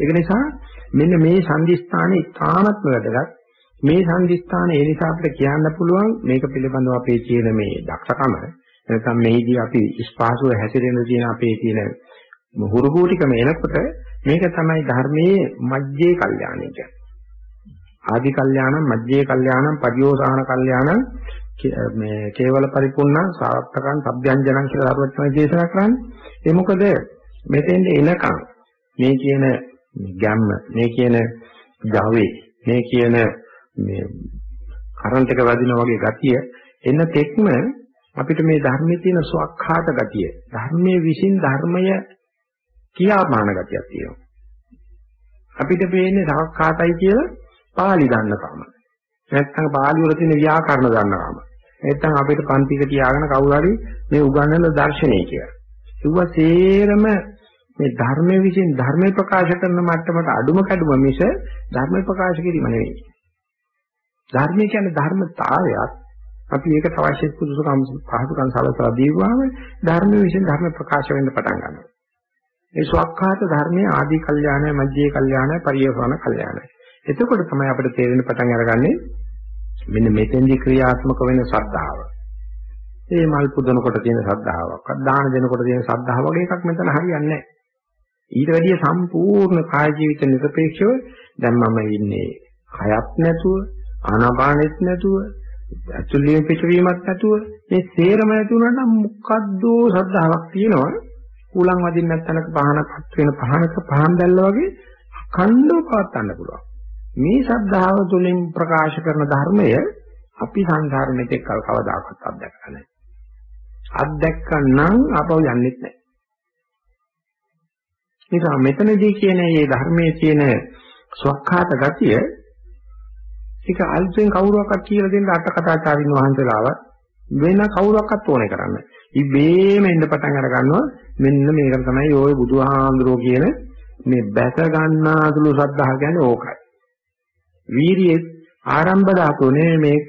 ඒක නිසා මෙන්න මේ සංදිස්ථානේ ඉතාමත්ම වැදගත්. මේ සංදිස්ථානේ ඒ නිසා අපිට කියන්න පුළුවන් මේක පිළිබඳව අපේ තියෙන මේ දක්ෂකම නැත්නම් මේදී අපි ස්පාසුව හැසිරෙන තියෙන අපේ තියෙන හුරුබූටිකම එනකොට මේක තමයි ධර්මයේ මජ්ජේ කල්යාණය කියන්නේ. ආදි කල්යාණම් මජ්ජේ කල්යාණම් පරියෝසాన කල්යාණම් මේ කේවල පරිපූර්ණ සාර්ථකං සබ්යංජනං කියලා දරුවත් තමයි දේශනා කරන්නේ. ඒ මොකද මෙතෙන්ද එනකම් මේ කියන ගැම්ම මේ කියන ජවයේ මේ කියන මේ කරන්ට් එක වැදිනා වගේ ගතිය එන තෙක්ම අපිට මේ ධර්මයේ තියෙන ස්වකහාත ගතිය ධර්මයේ විසින් ධර්මය කියාපාන ගතියක් තියෙනවා. අපිට පේන්නේ සවක්කාතයි කියලා පාලි දන්නකම. නැත්නම් පාලි වල තියෙන ව්‍යාකරණ දන්නකම. නැත්නම් අපිට පන්තික තියාගෙන කවුරු හරි මේ උගන්වන දර්ශනය කියලා. ඒවා සේරම මේ ධර්මයේ විසින් ධර්මය ප්‍රකාශ කරන මට්ටමට අඩුම කැඩුම මිස ධර්ම ප්‍රකාශ කිරීම නෙවෙයි. ධර්මය කියන්නේ ධර්මතාවයක්. අපි ඒකට අවශ්‍ය පුදුසුකම් පහසුකම් සලසලා දීවම ධර්මයේ විසින් ධර්ම ප්‍රකාශ වෙන්න පටන් ගන්නවා. ඒ ස්වකහාත ධර්මයේ ආදී කල්යාණය, මධ්‍යේ කල්යාණය, පරියෝසන කල්යාණය. එතකොට තමයි අපිට තේරෙන්න පටන් අරගන්නේ මෙන්න මෙතෙන්දි ක්‍රියාත්මක වෙන ශ්‍රද්ධාව. ඒ මල් පුදනකොට තියෙන ශ්‍රද්ධාවක්, දාන දෙනකොට තියෙන ශ්‍රද්ධාව වගේ එකක් මෙතන හරියන්නේ නැහැ. ඊට වැඩිය සම්පූර්ණ කාය ජීවිත නිරපේක්ෂව දැන් මම ඉන්නේ කයත් නැතුව, ආනාපානෙත් නැතුව, අතුලිය පිටවීමක් නැතුව මේ සේරම නැති වුණා නම් මොකද්දෝ ශ්‍රද්ධාවක් තියෙනවා. කුලං වදින්න නැත්නම්ක පහනක් වෙන පහනක පහන් දැල්ල වගේ අඛණ්ඩව පවත්වන්න පුළුවන්. මේ ශ්‍රද්ධාව තුළින් ප්‍රකාශ කරන ධර්මය අපි සංසාර මෙතෙක් කල කවදාකවත් අත්දැකලා නැහැ. අත්දැක්කනම් අපව යන්නෙත් නැහැ. නිසා මෙතනදී කියන මේ ධර්මයේ තියෙන ස්වකහාත ගතිය ඒක අල්පෙන් කවුරුවක්වත් කියලා දෙන්න අට කතාචාරින් වහන්සේලාවත් වෙන කවුරක්වත් ඕනේ කරන්නේ. ඉබේම එන්න පටන් අර ගන්නවා මෙන්න මේක තමයි ওই බුදුහාඳුරෝ කියන මේ බැස ගන්නාතුළු ශ්‍රද්ධාව කියන්නේ ඕකයි. වීරියේ ආරම්භ ධාතුව නෙමෙයි මේක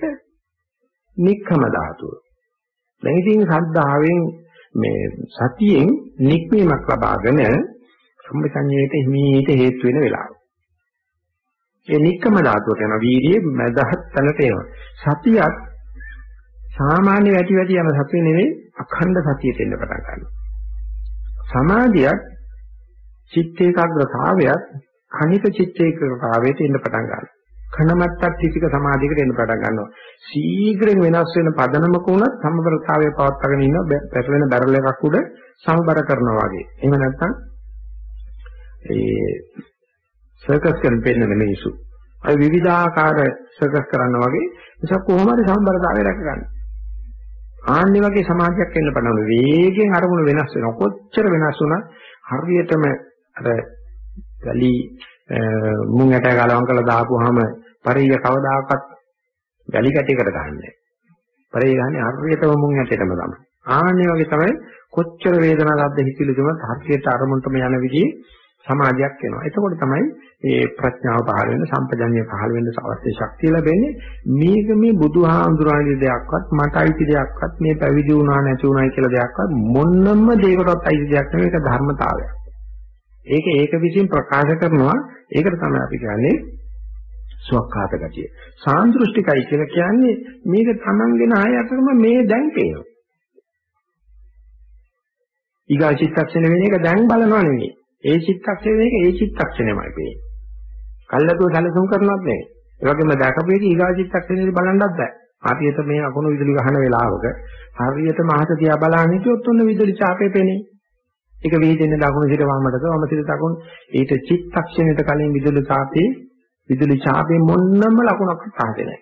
නික්කම ධාතුව. දැන් ඉතින් ශ්‍රද්ධාවෙන් මේ සතියෙන් නික්මීමක් ලබාගෙන සම්පජඤ්ඤයට හිමීට හේතු වෙන වෙලාව. ඒ නික්කම ධාතුවට යන වීර්යයේ මදහත් තැනට එනවා. සතියත් සාමාන්‍ය වැටි වැටි යන සතිය නෙවෙයි අඛණ්ඩ සතියට එන්න පටන් ගන්නවා. සමාධියත් චිත්ත ඒකාග්‍රතාවයත් කණික චිත්ත ඒකාග්‍රතාවයට එන්න පටන් ගන්නවා. කනමත්තක් ත්‍රිතික සමාධියකට එන්න පටන් ගන්නවා. ශීඝ්‍රයෙන් වෙනස් වෙන පදනමක උනත් සමබරතාවය පවත්වාගෙන ඉන්න පැටලෙන බැරල් එකක් උඩ සමබර කරනවා වගේ. එහෙම නැත්නම් ඒ සර්කස් කරන පෙන්නන මිනිස්සු. අය විවිධාකාර සර්කස් කරනවා වගේ නිසා කොහොම හරි සමබරතාවය රැක ගන්න. ආන්නේ වගේ සමාජයක් එන්න පටන් ගන්නවා. වේගෙන් අරමුණු වෙනස් වෙනවා. කොච්චර වෙනස් වුණත් හරියටම අර ගලි මුං ඇට ගලවම් කරලා දාපුවාම පරිය කවදාකවත් ගලි කැටයකට ගහන්නේ. පරිය ගහන්නේ හරියටම මුං ඇටයටම තමයි. ආන්නේ වගේ තමයි කොච්චර වේදනාවක් අද්ද හිතිලි දුන්නත් හරියට අරමුණටම යන විදිහේ සමාධියක් වෙනවා. එතකොට තමයි මේ ප්‍රඥාව පහළ වෙන සම්පජඤ්ඤය පහළ වෙන්න අවශ්‍ය ශක්තිය ලැබෙන්නේ. මේක මේ බුදුහාමුදුරන්ගේ දෙයක්වත් මට අයිති දෙයක්වත් මේ පැවිදි වුණා නැති වුණායි කියලා දෙයක්වත් මොන්නම දෙයකටවත් අයිති දෙයක් නෙවෙයි ඒක ධර්මතාවයක්. ඒක ඒක විසින් ප්‍රකාශ කරනවා ඒකට තමයි අපි කියන්නේ සුවක්ඛාත ගතිය. සාන්දෘෂ්ටිකයි කියලා කියන්නේ මේක තමන්ගෙන ආයතනම මේ දැන් පේනවා. ඊගා චිත්තක්ෂණ වෙන එක දැන් බලනවා නෙවෙයි. ඒ චිත්තක්ෂණය එක ඒ චිත්තක්ෂණයමයි පේන්නේ. කල්ලාතුව සැලසුම් කරනවත් නෙවෙයි. ඒ වගේම දැකපු එක ඊගා චිත්තක්ෂණයට බලන්නත් බෑ. හරියට මේ අකුණු විදුලි ගහන වෙලාවක හරියට මහත තියා බලන්න හිටියොත් ඔන්න විදුලි ඡාපේ පෙනේ. ඒක වේදෙන්නේ දකුණු සිට වමටද වම සිට දකුණු ඊට චිත්තක්ෂණයට කලින් විදුලි ඡාපේ විදුලි ඡාපේ මොන්නම ලකුණක් ආදේ නැහැ.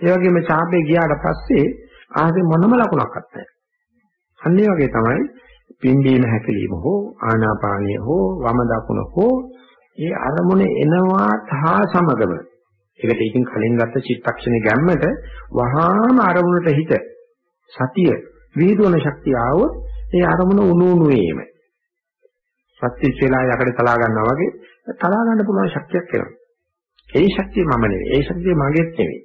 ඒ වගේම ඡාපේ ගියාට පස්සේ ආදේ මොනම ලකුණක්වත් නැහැ. අන්න ඒ වගේ තමයි පිම්බීම හැකලීම හෝ ආනාපානිය හෝ වම දකුණ හෝ ඒ අරමුණ එනවා තා සමගම ඒකට ඉතින් කලින් ගත්ත චිත්තක්ෂණේ ගැම්මට වහාම අරමුණට හිත සතිය විහිදුවන ශක්තිය ආවොත් ඒ අරමුණ උණු උණු වේම සත්‍ය ඉස්සෙලා යකඩ තලා ගන්නවා වගේ තලා ගන්න පුළුවන් ශක්තියක් එනවා. ඒ ශක්තිය මම නෙවෙයි. ඒ ශක්තිය මගේත් නෙවෙයි.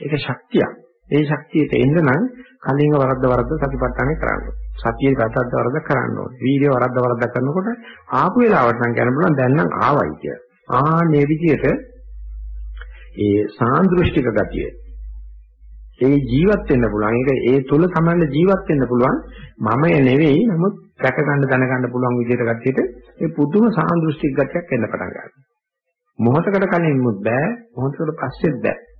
ඒක ශක්තියක්. ඒ ශක්තියට එන්න නම් කලින් වරද්ද වරද්ද සතිපට්ඨානේ කරන්න. සතියේ වැරද්ද වරද්ද කරන්න ඕනේ. වීර්ය වරද්ද වරද්ද කරනකොට ආපු වෙලාවට නම් කියන්න පුළුවන් දැන් නම් ආවයි කියලා. ආන්නේ විදිහට ඒ සාන්දෘෂ්ටික ගතිය ඒ ජීවත් වෙන්න පුළුවන්. ඒක ඒ තුල තමයි ජීවත් වෙන්න පුළුවන්. මමය නෙවෙයි නමුත් දැක ගන්න දැන ගන්න පුළුවන් විදිහට ගතියට ඒ පුදුම සාන්දෘෂ්ටික ගතියක් එන්න පටන් ගන්නවා. මොහොතකට කලින් මුත් බෑ මොහොතකට පස්සෙත් බෑ.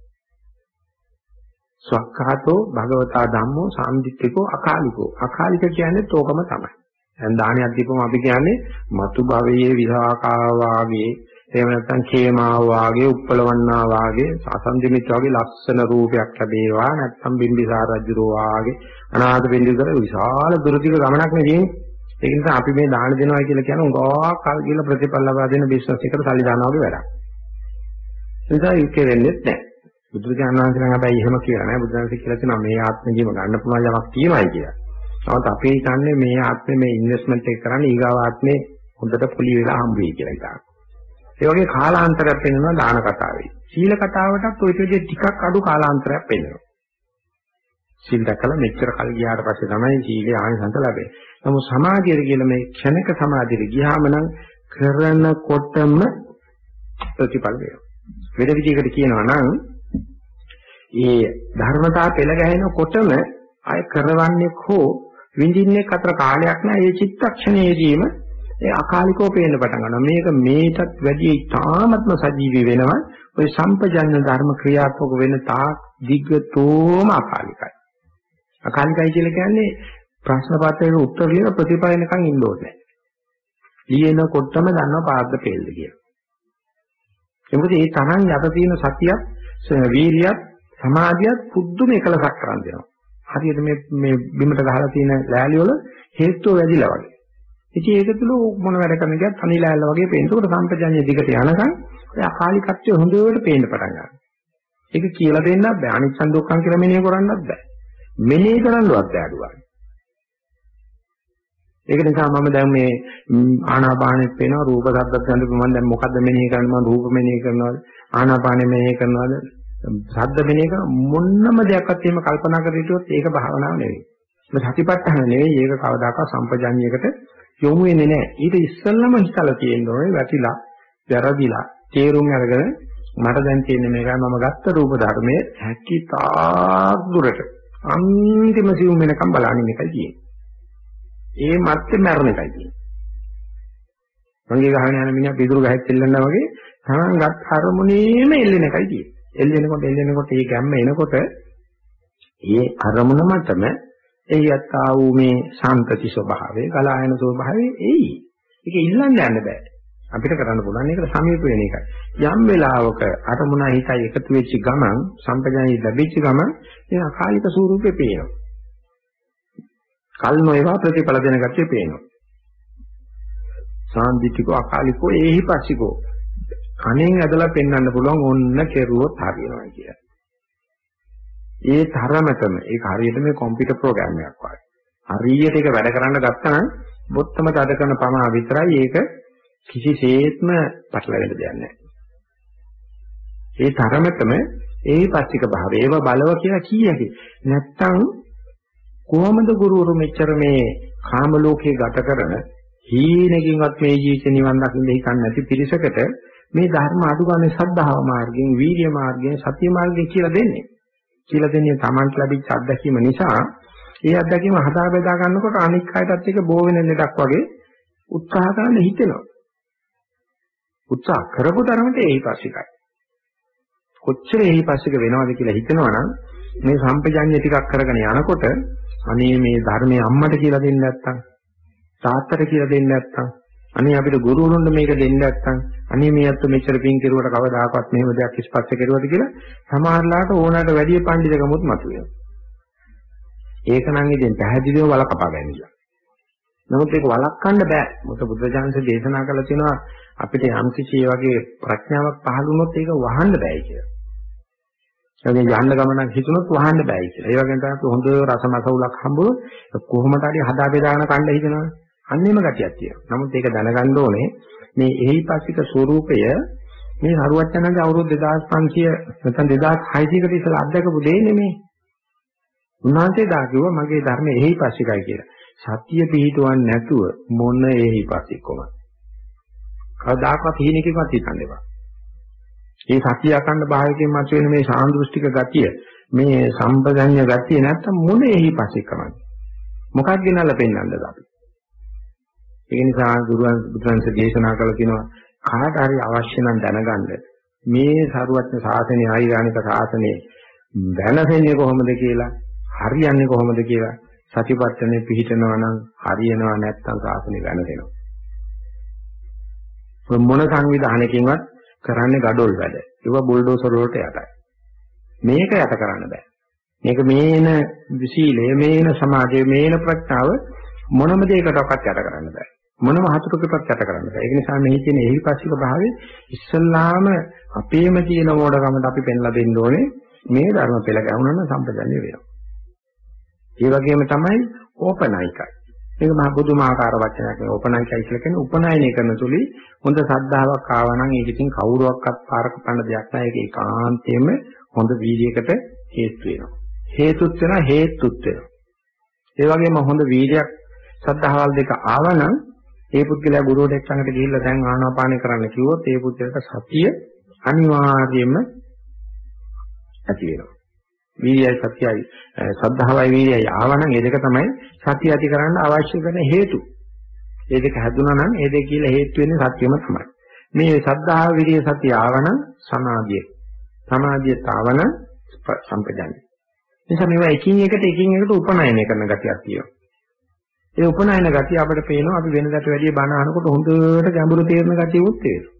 සක්කාතෝ භගවතා ධම්මෝ සාම්දිත්තිකෝ අකාලිකෝ. අකාලික කියන්නේ තෝකම තමයි. දැන් දානයක් දීපම අපි කියන්නේ මතු භවයේ විසාකා වාගේ එහෙම නැත්නම් කේමා වාගේ උප්පලවන්නා වාගේ අසන්දිමිත් වාගේ ලස්සන රූපයක් ලැබේවා නැත්නම් බිම්බිසාර රජුරෝ වාගේ අනාථ බින්දුකර විශාල දුරදිග ගමනක් නෙදී ඒ නිසා අපි මේ දාන දෙනවා කියලා කියන උගා කල් කියලා ප්‍රතිඵල ලබා දෙන බිස්නස් එකට සල්ලි දානවා වගේ වැඩක්. ඒ නිසා ඒක වෙන්නේ නැහැ. බුදුරජාණන් වහන්සේ නම් හැබැයි එහෙම කියලා නෑ බුදුරජාණන් කියලා තියෙනවා මේ ආත්මෙදිම ගන්න පුළුවන් යමක් තියෙනවායි කියලා. නමුත් අපි හිතන්නේ මේ ආත්මේ මේ ඉන්වෙස්ට්මන්ට් එක කරන්නේ ඊගාව ආත්මේ හොඳට පොලි වෙලා හම්බ වෙයි කියලා හිතනවා. ඒ වගේ කාලාන්තරයක් පෙන්වනවා දාන කතාවේ. සීල කතාවටත් ඔය විදිහේ ටිකක් අඩු කාලාන්තරයක් පෙන්වනවා. සීල් දැකලා මෙච්චර කල් ගියාට පස්සේ තමයි සීලේ ආනිසංස ලැබෙන්නේ. නමුත් සමාධියට කියලා මේ ක්ෂණික සමාධියට ගියාම නම් කරනකොටම ප්‍රතිඵල වෙනවා. වෙන විදිහකට කියනවා නම් ඒ ධර්මතා පෙළ ගැහෙනකොටම අය කරවන්නේ හෝ විඳින්නේ අතර කාලයක් නෑ. ඒ චිත්තක්ෂණයේදීම ඒ අකාලිකව පේන්න පටන් ගන්නවා. මේක මේකත් වැඩි තාමත්ම සජීවී වෙනවා. ওই සම්පජඤ්ඤ ධර්ම ක්‍රියාත්මක වෙන තාක් දිග්ගතෝම අකාලිකයි. අකාලිකයි කියලා කියන්නේ ප්‍රශ්න පත්‍රයේ උත්තර ලියන ප්‍රතිපලනකන් ඉන්න ඕනේ. ලියනකොටම දන්නවා පාද්ද පෙළද කියලා. ඒ මොකද මේ තරම් යට තියෙන සතියක් වීරියක් සමාධියත් පුදුම එකලසක් කරන් දෙනවා. හරියට මේ මේ බිමට ගහලා තියෙන ලෑලි වල හේතුව වැඩිලා වගේ. ඉතින් ඒක තුල මොන වැඩ කරන කියත් අනිලායල වගේ පේන. ඒකට සම්පජඤ්ඤය දිගට යනකම් ඔය අකාලිකත්වය හොඳට පේන්න පටන් ගන්නවා. ඒක කියලා දෙන්නත් බෑ. අනිච්චන් දුක්ඛන් කියලා මෙනෙහි කරන්නත් බෑ. මෙනෙහි කරන්නවත් බෑ අඩුවයි. ඒක නිසා මම දැන් මේ ආනාපානෙත් වෙනවා රූප ශබ්ද ගන්ධ මම දැන් මොකද්ද මෙනෙහි කරන්නේ මම රූප මෙනෙහි කරනවද ආනාපානෙ මෙනෙහි කරනවද ශබ්ද මෙනෙහි කර මොන්නම දෙයක්වත් එහෙම කල්පනා කර හිටියොත් ඒක භාවනාව නෙවෙයි. මේ සතිපට්ඨාන නෙවෙයි ඒක කවදාකවත් සම්පජාඤ්ඤයකට යොමු වෙන්නේ නැහැ. ඊට ඉස්සෙල්ලම හිතලා තියෙන්න ඕනේ වැටිලා, වැරදිලා, තේරුම් අරගෙන මට දැන් තියෙන්නේ මේකයි මම ගත්ත රූප ධර්මයේ හැකිතාක් දුරට අන්තිම සිවුම් වෙනකම් බලන්නේ එකයි තියෙන්නේ. ඒ මැත්තේ මරණ එකයි තියෙන්නේ. මංගේ ගහගෙන යන මිනිහා පිටුරු ගහත් එල්ලනවා වගේ තමන් ගත් අරමුණේම එල්ලෙන එකයි තියෙන්නේ. එල්ලෙනකොට එල්ලෙනකොට ඒ ගැම්ම එනකොට ඒ අරමුණ මතම එයත් ආ වූ මේ සාන්තති ස්වභාවය, ගලායන ස්වභාවය එයි. ඒක ඉල්ලන්න යන්න බෑ. අපිට කරන්න පුළුවන් ඒකට සමීප වෙන එකයි. යම් වෙලාවක අරමුණ හිතයි එකතු වෙච්ච ගමන්, සම්පජානී ලැබිච්ච ගමන් ඒ අකාලික ස්වරූපේ පේනවා. කල් නොේවා ප්‍රතිඵල දෙන ගැටේ පේනවා. සාන්දිටිකෝ අකාලිකෝ ඒහිපස්සිකෝ කණෙන් ඇදලා පෙන්වන්න පුළුවන් ඔන්න කෙරුවොත් හරියනවා කියලා. ඒ තරමටම ඒක හරියට මේ කම්පියුටර් ප්‍රෝග්‍රෑම් එකක් වගේ. හරියට ඒක වැඩ කරන්න ගත්තා නම් බොත්තම තද කරන පමා විතරයි ඒක කිසිසේත්ම පටලවෙන්න දෙයක් නැහැ. ඒ තරමටම ඒහිපස්සික භාවය ඒව බලව කියලා කීයකි. නැත්තම් කොහොමද ගුරුවරු මෙච්චර මේ කාම ලෝකේ ගත කරන හීනකින්වත් මේ ජීවිත නිවන් දකින්න හිතන්නේ නැති පිරිසකට මේ ධර්ම අඩු ගන්න සද්ධාව මාර්ගයෙන්, වීර්ය මාර්ගයෙන්, සතිය මාර්ගයෙන් කියලා දෙන්නේ. කියලා දෙන්නේ Tamanට ලැබිච්ච අත්දැකීම නිසා ඒ අත්දැකීම හදා බෙදා ගන්නකොට අනික් අයටත් ඒක බෝ වෙන ලෙඩක් වගේ උත්සාහ කරන්න හිතෙනවා. උත්සාහ කරපු තරමට ඒහිපස්සිකයි. කොච්චර ඒහිපස්සික වෙනවද කියලා හිතනවනම් මේ සම්පජඤ්ඤය ටිකක් කරගෙන යනකොට අනේ මේ ධර්මයේ අම්මට කියලා දෙන්න නැත්තම් තාත්තට කියලා දෙන්න නැත්තම් අනේ අපිට ගුරුවරුන්ට මේක දෙන්න නැත්තම් අනේ මේ අත්තු මෙච්චර පින් කෙරුවට කවදාකවත් මෙහෙම දෙයක් ස්පර්ශ කෙරුවද කියලා සමහරලාට ඕනකට වැඩි පඬිතුකමුත් මතුවෙනවා. ඒක නම් ඉතින් පැහැදිලිව වල කපා ගැනීම. නමුත් ඒක වළක්වන්න බෑ. මොකද බුද්ධජානක දේශනා කළා තියෙනවා අපිට යම් කිසි වගේ ප්‍රඥාවක් පහළ වුණොත් ඒක වහන්න බෑ කියලා. ඒ යන්න ගමනක් හිතුනොත් වහන්න බෑ කියලා. ඒ වගේම තමයි හොඳ රසමසවුලක් හම්බුනොත් කොහොමද හරි හදා බෙදාගෙන කන්න හිතනවා. අන්නේම ගතියක් තියෙනවා. නමුත් ඒක දැනගන්න ඕනේ මේ එහිපස්සික ස්වરૂපය මේ හරුවච්චනගේ අවුරුදු 2500 නැත්නම් 2600කට ඉස්සෙල්ලා අත්දකපු දෙන්නේ මේ. උන්වහන්සේ දා කිව්වා මගේ ධර්මයේ එහිපස්සිකයි කියලා. සතිය පිහිටවන්නේ නැතුව මොන එහි පස්සිකොම. කවදාකවත් හීනකින්වත් හිතන්න එපා. මේ සතිය අකණ්ඩ භාවයෙන් මතුවෙන මේ සාන්දෘෂ්ටික ගතිය මේ සම්පදඤ්ඤ ගතිය නැත්තම් මොන එහි පස්සිකමද? මොකක්ද ගෙනල්ලා පෙන්වන්නද අපි? ඒ නිසා ගුරුන් බුදුන්සේ දේශනා කළ කියනවා කාට හරි අවශ්‍ය නම් දැනගන්න. මේ සරුවත්න ශාසනය ආයිරානික ශාසනය දැනසෙන්නේ කොහොමද කියලා හරියන්නේ කොහොමද කියලා සතිපට්ඨනේ පිළිහිටනවා නම් හරියනවා නැත්නම් ශාසනය වෙනදෙනවා මොන සංවිධානයකින්වත් කරන්නේ gadol වැඩ. ඒව බුල්ඩෝසර් වලට යටයි. මේක යට කරන්න බෑ. මේක මේන සීලය මේන සමාධිය මේන ප්‍රඥාව මොනම දෙයකටවත් යට කරන්න බෑ මොනම හතුරකටවත් යට කරන්න බෑ. ඒක නිසා මෙහි තියෙන එහිපස්සික භාවයේ ඉස්සල්ලාම අපේම තියෙන මොඩකමට අපි පෙන්ලා දෙන්න ඕනේ මේ ධර්ම පෙළ ගැහුනම සම්පදන්නේ වෙනවා. ඒ වගේම තමයි ඕපනයිකයි. මේක මහ බුදුමාකාර වචනයක් නේ ඕපනයිකයි කියලා කියන්නේ උපනයනය කරන තුලි හොඳ සද්ධාාවක් ආවනම් ඒක ඉතින් කවුරුවක්වත් පාරක පන්න දෙයක් නැහැ. ඒක ඒකාන්තයෙන්ම හොඳ වීර්යයකට හේතු වෙනවා. හේතුත් වෙනවා හේතුත් වෙනවා. ඒ වගේම හොඳ වීර්යයක් සද්ධාවල් දෙක ආවනම් ඒ පුද්ගලයා ගුරුවරයෙක් ළඟට ගිහිල්ලා දැන් ආනාපානය කරන්න කිව්වොත් ඒ පුද්ගලයාට සතිය අනිවාර්යයෙන්ම ඇති වෙනවා. වීර්යයි සතියයි සද්ධාවයි වීර්යයි ආවනම් ඒ දෙක තමයි සතිය ඇති කරන්න අවශ්‍ය කරන හේතු. ඒ දෙක හැදුනා නම් ඒ දෙක කියලා හේතු වෙන්නේ සත්‍යම තමයි. මේ සද්ධාව විරිය සතිය ආවනම් සමාධිය. සමාධිය තාවන සම්පජානයි. නිසා මේවා එකින් එකට එකින් එකට උපනයනය කරන ගතියක් තියෙනවා. ඒ උපනයන ගතිය අපිට පේනවා අපි වෙනදාට වැඩිය බණ අහනකොට හොඳට ගැඹුරු තේරෙන ගතියකුත් තියෙනවා.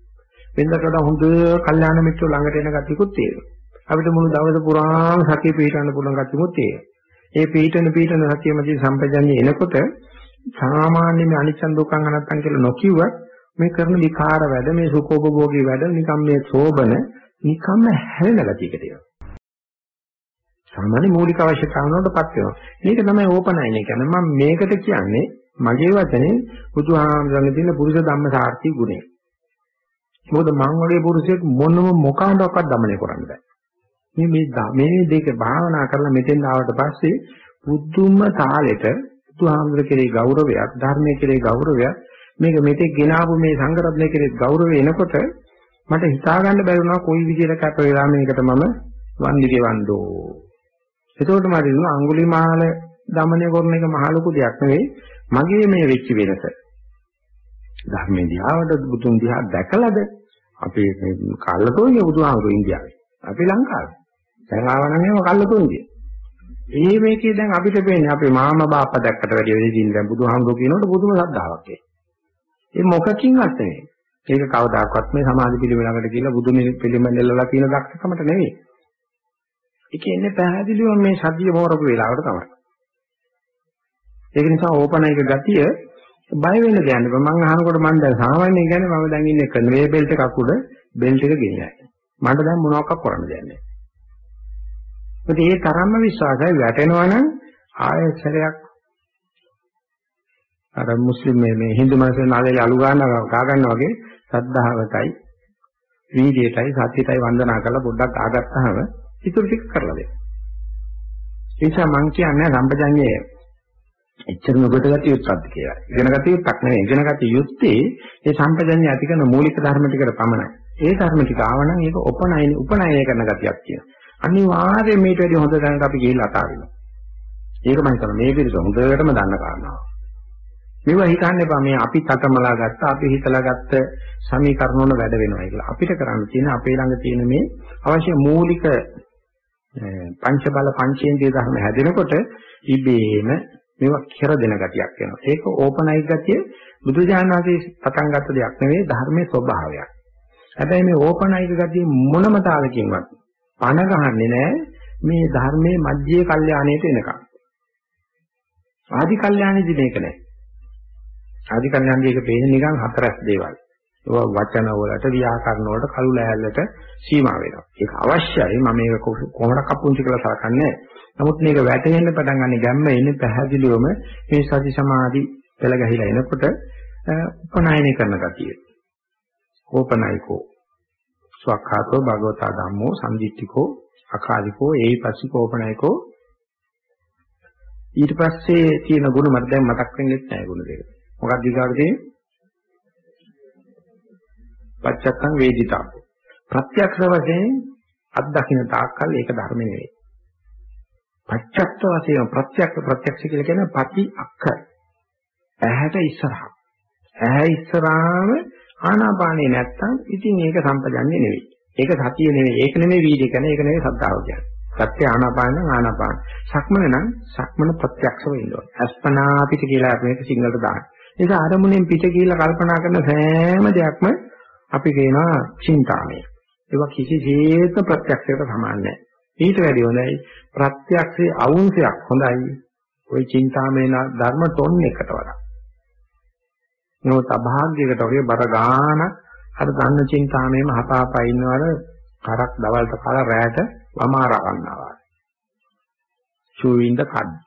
වෙනදාට වඩා හොඳ කල්යාණ මිත්‍රෝ ළඟට එන ගතියකුත් තියෙනවා. අපිට මුළු දවස පුරාම සතිය පිටවන්න පුළුවන් ගතියකුත් තියෙනවා. ඒ පිටන පිටන සතියමදී සම්පජන්‍ය එනකොට සාමාන්‍ය මේ අනිච්චන් දුක්ඛං අනත්තං කියලා නොකියුවත් මේ කරන විකාර වැඩ මේ සුඛෝපභෝගී වැඩ නිකම් මේ සෝබන නිකම්ම හැලෙන ගතියකට එනවා. සාමාන්‍ය මූලික අවශ්‍යතාවන් වලටපත් වෙනවා. මේක තමයි ඕපන් අයින කියන්නේ. මම මේකට කියන්නේ මගේ වචනේ බුදුහාමරගේ තියෙන පුරුෂ ධම්ම සාර්ථි ගුණය. මොකද මං වගේ පුරුෂයෙක් මොනම මොකාටවත් দমনය කරන්න බෑ. මේ මේ මේ දෙක භාවනා කරලා මෙතෙන් ආවට පස්සේ පුදුම තාලෙට බුදුහාමර කෙරේ ගෞරවයක්, ධර්මයේ කෙරේ ගෞරවයක් මේක මෙතෙක් ගෙනාවු මේ සංගරත්නයේ කෙරේ ගෞරවය එනකොට මට හිතා ගන්න බැරි වුණා කොයි විදිහට කැප වෙලා මේකට මම වන්දි ගෙවන්නෝ එතකොට මට දිනු අඟුලිමාල দমনය කරන එක මහ ලොකු දෙයක් නෙවෙයි. මගේ මේ වෙච්ච වෙනස. ධර්මයේ දිහාවට බුදුන් දිහා දැකලාද අපේ මේ කල්ලතෝන්නේ බුදුහාමුදුරු ඉන්දියාවේ. අපි ලංකාවේ. දැන් ආවනම් එහෙම කල්ලතෝන්නේ. ඒ මේකේ දැන් අපිට වෙන්නේ අපේ මාමා බාප්පා දැක්කට වැඩිය වෙදී දැන් බුදුහාමුදුරු කියනකොට බුදුම ශ්‍රද්ධාවක් ඒ. ඒ මොකකින්වත් නෙවෙයි. ඒක කවදාකවත් මේ සමාධි පිළිවෙලකට කියලා බුදු පිළිමෙල්ලලා කියන දක්ෂකමට නෙවෙයි. ඒක එන්නේ පැහැදිලිවම මේ සතිය මෝරපු වෙලාවට තමයි. ඒක නිසා ඕපනයික ගතිය බය වෙන්න දෙයක් නෑ. මම අහනකොට මම දැන් සාමාන්‍යයෙන් කියන්නේ මම දැන් ඉන්නේ කන්වේ බෙල්ට් එකක් උඩ බෙල්ට් එක ගෙනියන්නේ. මට දැන් මොනවක් කරන්න දෙයක් නෑ. ඒත් ඒ තරම්ම විශ්වාසයි වැටෙනවා නම් ආයතරයක් අර මුස්ලිම් මේ මේ හින්දු මනසේ නාලේ අලු ගන්න ගා ගන්නවා වගේ සද්ධාවතයි වීර්යයටයි සත්‍යයටයි වන්දනා කරලා පොඩ්ඩක් ආගත්තාම ඉතුරු ටික කරලා දෙන්න. ඒ නිසා මම කියන්නේ සම්පජඤ්ඤය එච්චර නොකොට ගතිය යුක්තක්ද කියලා. ඉගෙන ගතිය යුක්තක් නෙවෙයි. ඉගෙන ගතිය යුත්තේ ඒ සම්පජඤ්ඤය ඇති කරන මූලික ධර්ම ටිකට පමණයි. ඒ ධර්ම ටික ආවනම් ඒක උපනයන උපනයනය කරන ගතියක් කියනවා. අනිවාර්යයෙන් මේට වැඩි හොඳ දැනට අපි ගිහිල්ලා අතාරිනවා. ඒක මම හිතනවා මේ පිළිස හොඳටම දන්න කාරණාවක්. මේවා හිතන්න එපා මේ අපි තටමලා ගත්ත අපි හිතලා ගත්ත සමීකරණ වල වැඩ වෙනවා කියලා. අපිට කරන්න තියෙන අපේ ළඟ තියෙන මේ අවශ්‍ය මූලික පංච බල පංචේන්ද්‍රිය ධර්ම හැදෙනකොට ඉබේම මේවා කෙර දෙන ගතියක් වෙනවා. ඒක ඕපනයික් ගතිය බුදුජානනාදී පටන් ගත්ත දෙයක් නෙවෙයි ධර්මයේ ස්වභාවයක්. හැබැයි මේ ඕපනයික ගතිය මොනම තාලකින්වත් පණ ගහන්නේ නැහැ මේ ධර්මයේ මධ්‍යයේ කල්යාණයට එනකම්. ආදි කල්යාණෙදි මේක නැහැ. ආදි කල්යාණෙදි ඒක පේන්නේ නිකන් හතරස් දේවල්. ඒවා වචන වලට ව්‍යාකරණ වලට කළු ලෑල්ලට සීමා වෙනවා. ඒක අවශ්‍යයි. මම මේක කොහොමද කපුන්චි කියලා සලකන්නේ නමුත් මේක වැටෙන්න පටන් ගන්න ගැම්ම එන්නේ පැහැදිලිවම මේ සති සමාධි පෙළ ගැහිලා එනකොට උපනායනය කරන ගතිය. ඕපනයිකෝ ස්වක්ඛාතෝ භගවතා ධම්මෝ සම්දිත්තිකෝ අකාලිකෝ ඒයිපස්සිකෝ ඕපනයිකෝ ඊට පස්සේ තියෙන ගුණ මට දැන් මතක් වෙන්නේ නැහැ ගුණ දෙක. මොකක්ද ඊගාට තියෙන්නේ? පච්චත්තං වේදිතා. ප්‍රත්‍යක්ෂ වශයෙන් අත්දකින්න තාක්කල් ඒක ධර්ම නෙවෙයි. පච්චත්ත වශයෙන් ප්‍රත්‍යක්ෂ ප්‍රත්‍යක්ෂ කියලා කියන්නේ පටි අක්ක. ඇහැට ඉස්සරහා. ඇහැ ඉස්සරහාම ආනාපානේ නැත්තම් ඉතින් ඒක සම්පජන්‍ය නෙවෙයි. ඒක සතිය නෙවෙයි. ඒක නෙවෙයි වීර්ය කියන්නේ. ඒක නෙවෙයි සද්ධාව කියන්නේ. සත්‍ය ආනාපාන නම් ආනාපාන. සක්මන නම් සක්මන ප්‍රත්‍යක්ෂව ඉන්නවා. අස්පනා පිට කියලා මේක සිංහලට දාන්න. ඒක ආරමුණෙන් පිට කියලා කල්පනා කරන සෑම දෙයක්ම අපි කියනවා චින්තාමය. ඒක කිසිසේත් ප්‍රත්‍යක්ෂයට සමාන නැහැ. ඊට වැඩි හොඳයි ප්‍රත්‍යක්ෂයේ අවුන්සයක් හොඳයි. ওই චින්තාමය ධර්ම ටොන් එකට වඩා. නමුත් අභාග්‍යයකට වගේ බර ගාන අර දන්න චින්තාමයේම හපාපා ඉන්නවල කරක් දවල්ට කාලා රැයට වමාරා ගන්නවා. චුවින්ද කඩ.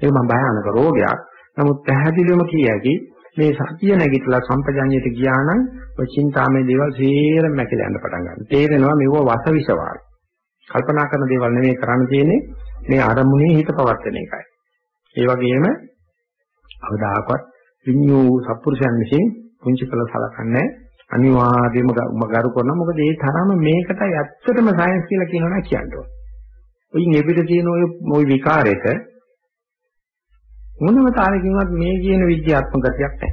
ඒක මම භයානක රෝගයක්. නමුත් පැහැදිලිවම කියකි මේ සතිය නැගිටලා සම්පජඤ්ඤයට ගියා නම් ඔය චින්තාමේ දේවල් සේරම මැකලා යන්න පටන් ගන්නවා. තේරෙනවා මේව වසවිෂ වාගේ. කල්පනා කරන දේවල් නෙමෙයි කරන්න තියෙන්නේ මේ අරමුණේ හිත පවත්වන එකයි. ඒ වගේම අවදාකවත් විඤ්ඤූ සත්පුරුෂයන් විසින් පුංචි කළ සලකන්නේ අනිවාර්යයෙන්ම ගරු කරනවා. මොකද ඒ තරම මේකටයි ඇත්තටම සයන්ස් කියලා කියනවා කියන්න ඕනේ. ඔයින් එපිට තියෙන ඔය ওই විකාරෙට මොනම තාලකින්වත් මේ කියන විද්‍යාත්මක ගතියක් නැහැ.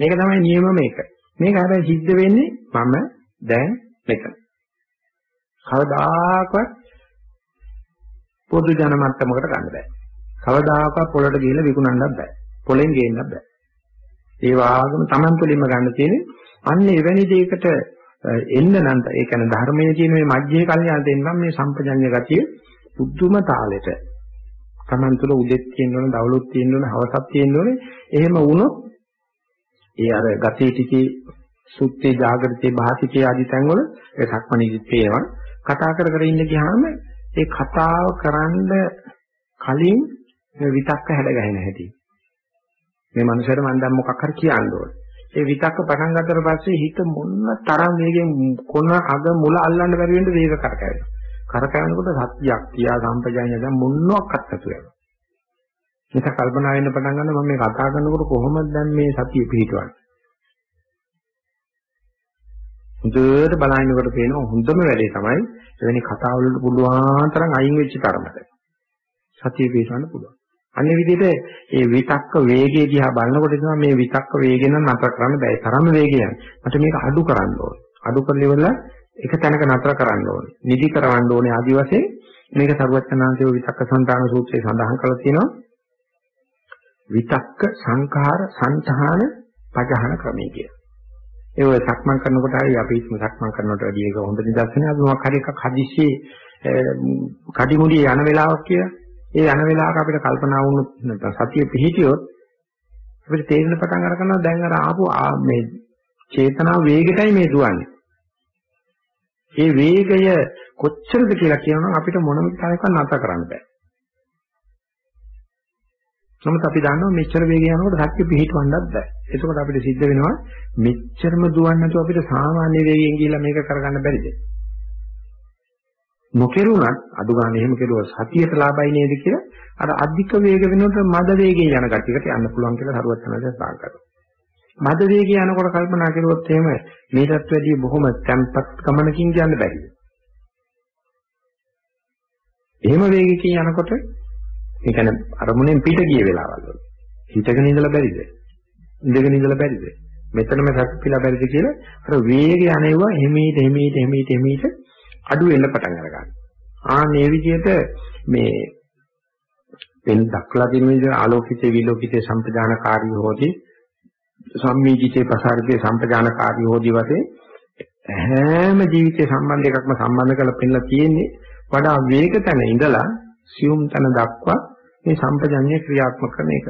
මේක තමයි නියම මේක. මේක හැබැයි සිද්ධ වෙන්නේ මම දැන් මෙතන. කවදාකවත් පොදු ජන මට්ටමකට ගන්න බෑ. කවදාකවත් පොළට ගිහිල්ලා විකුණන්නත් බෑ. පොළෙන් ගේන්නත් බෑ. ඒ වාගම Taman තුළින්ම ගන්න තියෙන්නේ අන්න එවැනි දෙයකට එන්න නම් ඒ කියන්නේ ධර්මයේ තියෙන මේ මධ්‍යේ කල්යාණයට එන්නම් මේ සම්පජඤ්ඤ ගතිය බුද්ධම තාලෙට Taman තුළ උදෙත් තියෙන්න ඕන, දවලුත් තියෙන්න ඕන, හවසක් තියෙන්න ඕනේ. එහෙම වුණොත් ඒ අර ගතේ ටිකේ සුත්තේ ජාගෘතේ භාසිතේ ආදී තැන්වල ඒ සක්මණේදි පේනවා. කතා කර කර ඉන්න ගියාම ඒ කතාව කරන්න කලින් විතක්ක හැඩ ගැහෙන හැටි. මේ මනුස්සයාට මම දැන් මොකක් හරි කියන්න ඕනේ. ඒ විතක්ක පටන් ගන්නතර පස්සේ හිත මොන තරම් වේගෙන් කොන අග මුල අල්ලන්න බැරි වෙන්න වේග කරකැවෙනවා. කරකැවෙනකොට සත්‍යයක් තියා සම්පජාඤ්ඤය දැන් මොනවාක්වත් නැතු වෙනවා. මේක කල්පනා වෙන්න පටන් ගන්න මම මේ කතා කරනකොට කොහොමද දැන් මේ සතිය පිහිටවන්නේ? හොඳට බලනකොට පේනවා හොඳම වැඩේ තමයි එවැනි කතා වලට පුළුවන් තරම් අයින් වෙච්ච තරමට සතිය පිහිටවන්න පුළුවන්. අන්නේ විදිහට මේ විතක්ක වේගය දිහා බලනකොට තමයි මේ විතක්ක වේගය නම් නතර කරන්න බෑ. තරම වේගය යන. මට මේක අඩු කරන්න ඕනේ. අඩු කරලා එක තැනක නතර කරන්න ඕනේ. නිදි කරවන්න ඕනේ ආදි වශයෙන් මේක සරුවචනාංශයේ විතක්ක සංතාන සූත්‍රයේ සඳහන් කරලා තියෙනවා. විතක්ක සංඛාර සංධාන පජහන ක්‍රමයේ කියලා. ඒ ඔය සක්මන් කරනකොට හරි අපි ඉස්ම සක්මන් කරනකොට වැඩි එක හොඳ නිදර්ශනයක්. මොකක් හරි එකක් හදිස්සියේ කඩිමුඩිය යන වෙලාවක් කියලා. ඒ යන වෙලාවක අපිට කල්පනා වුණොත් නැත්නම් සතිය පිහිටියොත් අපිට තේරෙන පටන් අර ගන්නවා දැන් අර ආපු මේ චේතනාව වේගයටයි මේ දුවන්නේ. ඒ වේගය කොච්චරද කියලා කියනනම් අපිට මොනම තරමක නැතර කරන්න බෑ. නමුත් අපි දන්නවා මෙච්චර වේගය යනකොට සත්‍ය පිහිටවන්නත් බෑ. එතකොට අපිට සිද්ධ වෙනවා මෙච්චරම දුවන්නේ නැතුව අපිට සාමාන්‍ය වේගයෙන් ගිහිල්ලා මේක කරගන්න බැරිද? නොකෙරුණත් අඩු ගන්න එහෙම කෙරුවා සතියට ලාභයි නේද කියලා අර අධික වේග වෙනකොට මද වේගයෙන් යන කටියකට යන්න පුළුවන් කියලා හරුවත් තමයි සාකච්ඡා කරන්නේ. මද වේගය යනකොට කල්පනා කරුවොත් එහෙම මේකත් වැඩිය බොහොම තැම්පත් ගමනකින් යන්න බැරිද? එහෙම වේගකින් යනකොට ඒ කියන්නේ අරමුණෙන් පිට ගිය වෙලාවල් වල හිතගෙන ඉඳලා බැරිද? ඉඳගෙන ඉඳලා බැරිද? මෙතනම සැකපිලා බැරිද කියලා අර වේගය අනේවා එමීට එමීට එමීට එමීට අඩු වෙන්න පටන් අරගන්නවා. ආ මේ විදිහට මේ වෙන දක්ලා තියෙන විදිහ ආලෝකිතේ විලෝකිතේ සම්පදානකාරී හොදී සම්මීජිතේ ප්‍රසාරිතේ සම්පදානකාරී හොදී වශයෙන් හැම ජීවිතේ සම්බන්ධ එකක්ම සම්බන්ධ කරලා පෙන්නලා තියෙන්නේ වඩා වේග තැන ඉඳලා සියුම් තැන දක්වා මේ සම්පජඤ්ඤය ක්‍රියාත්මක කරන එක.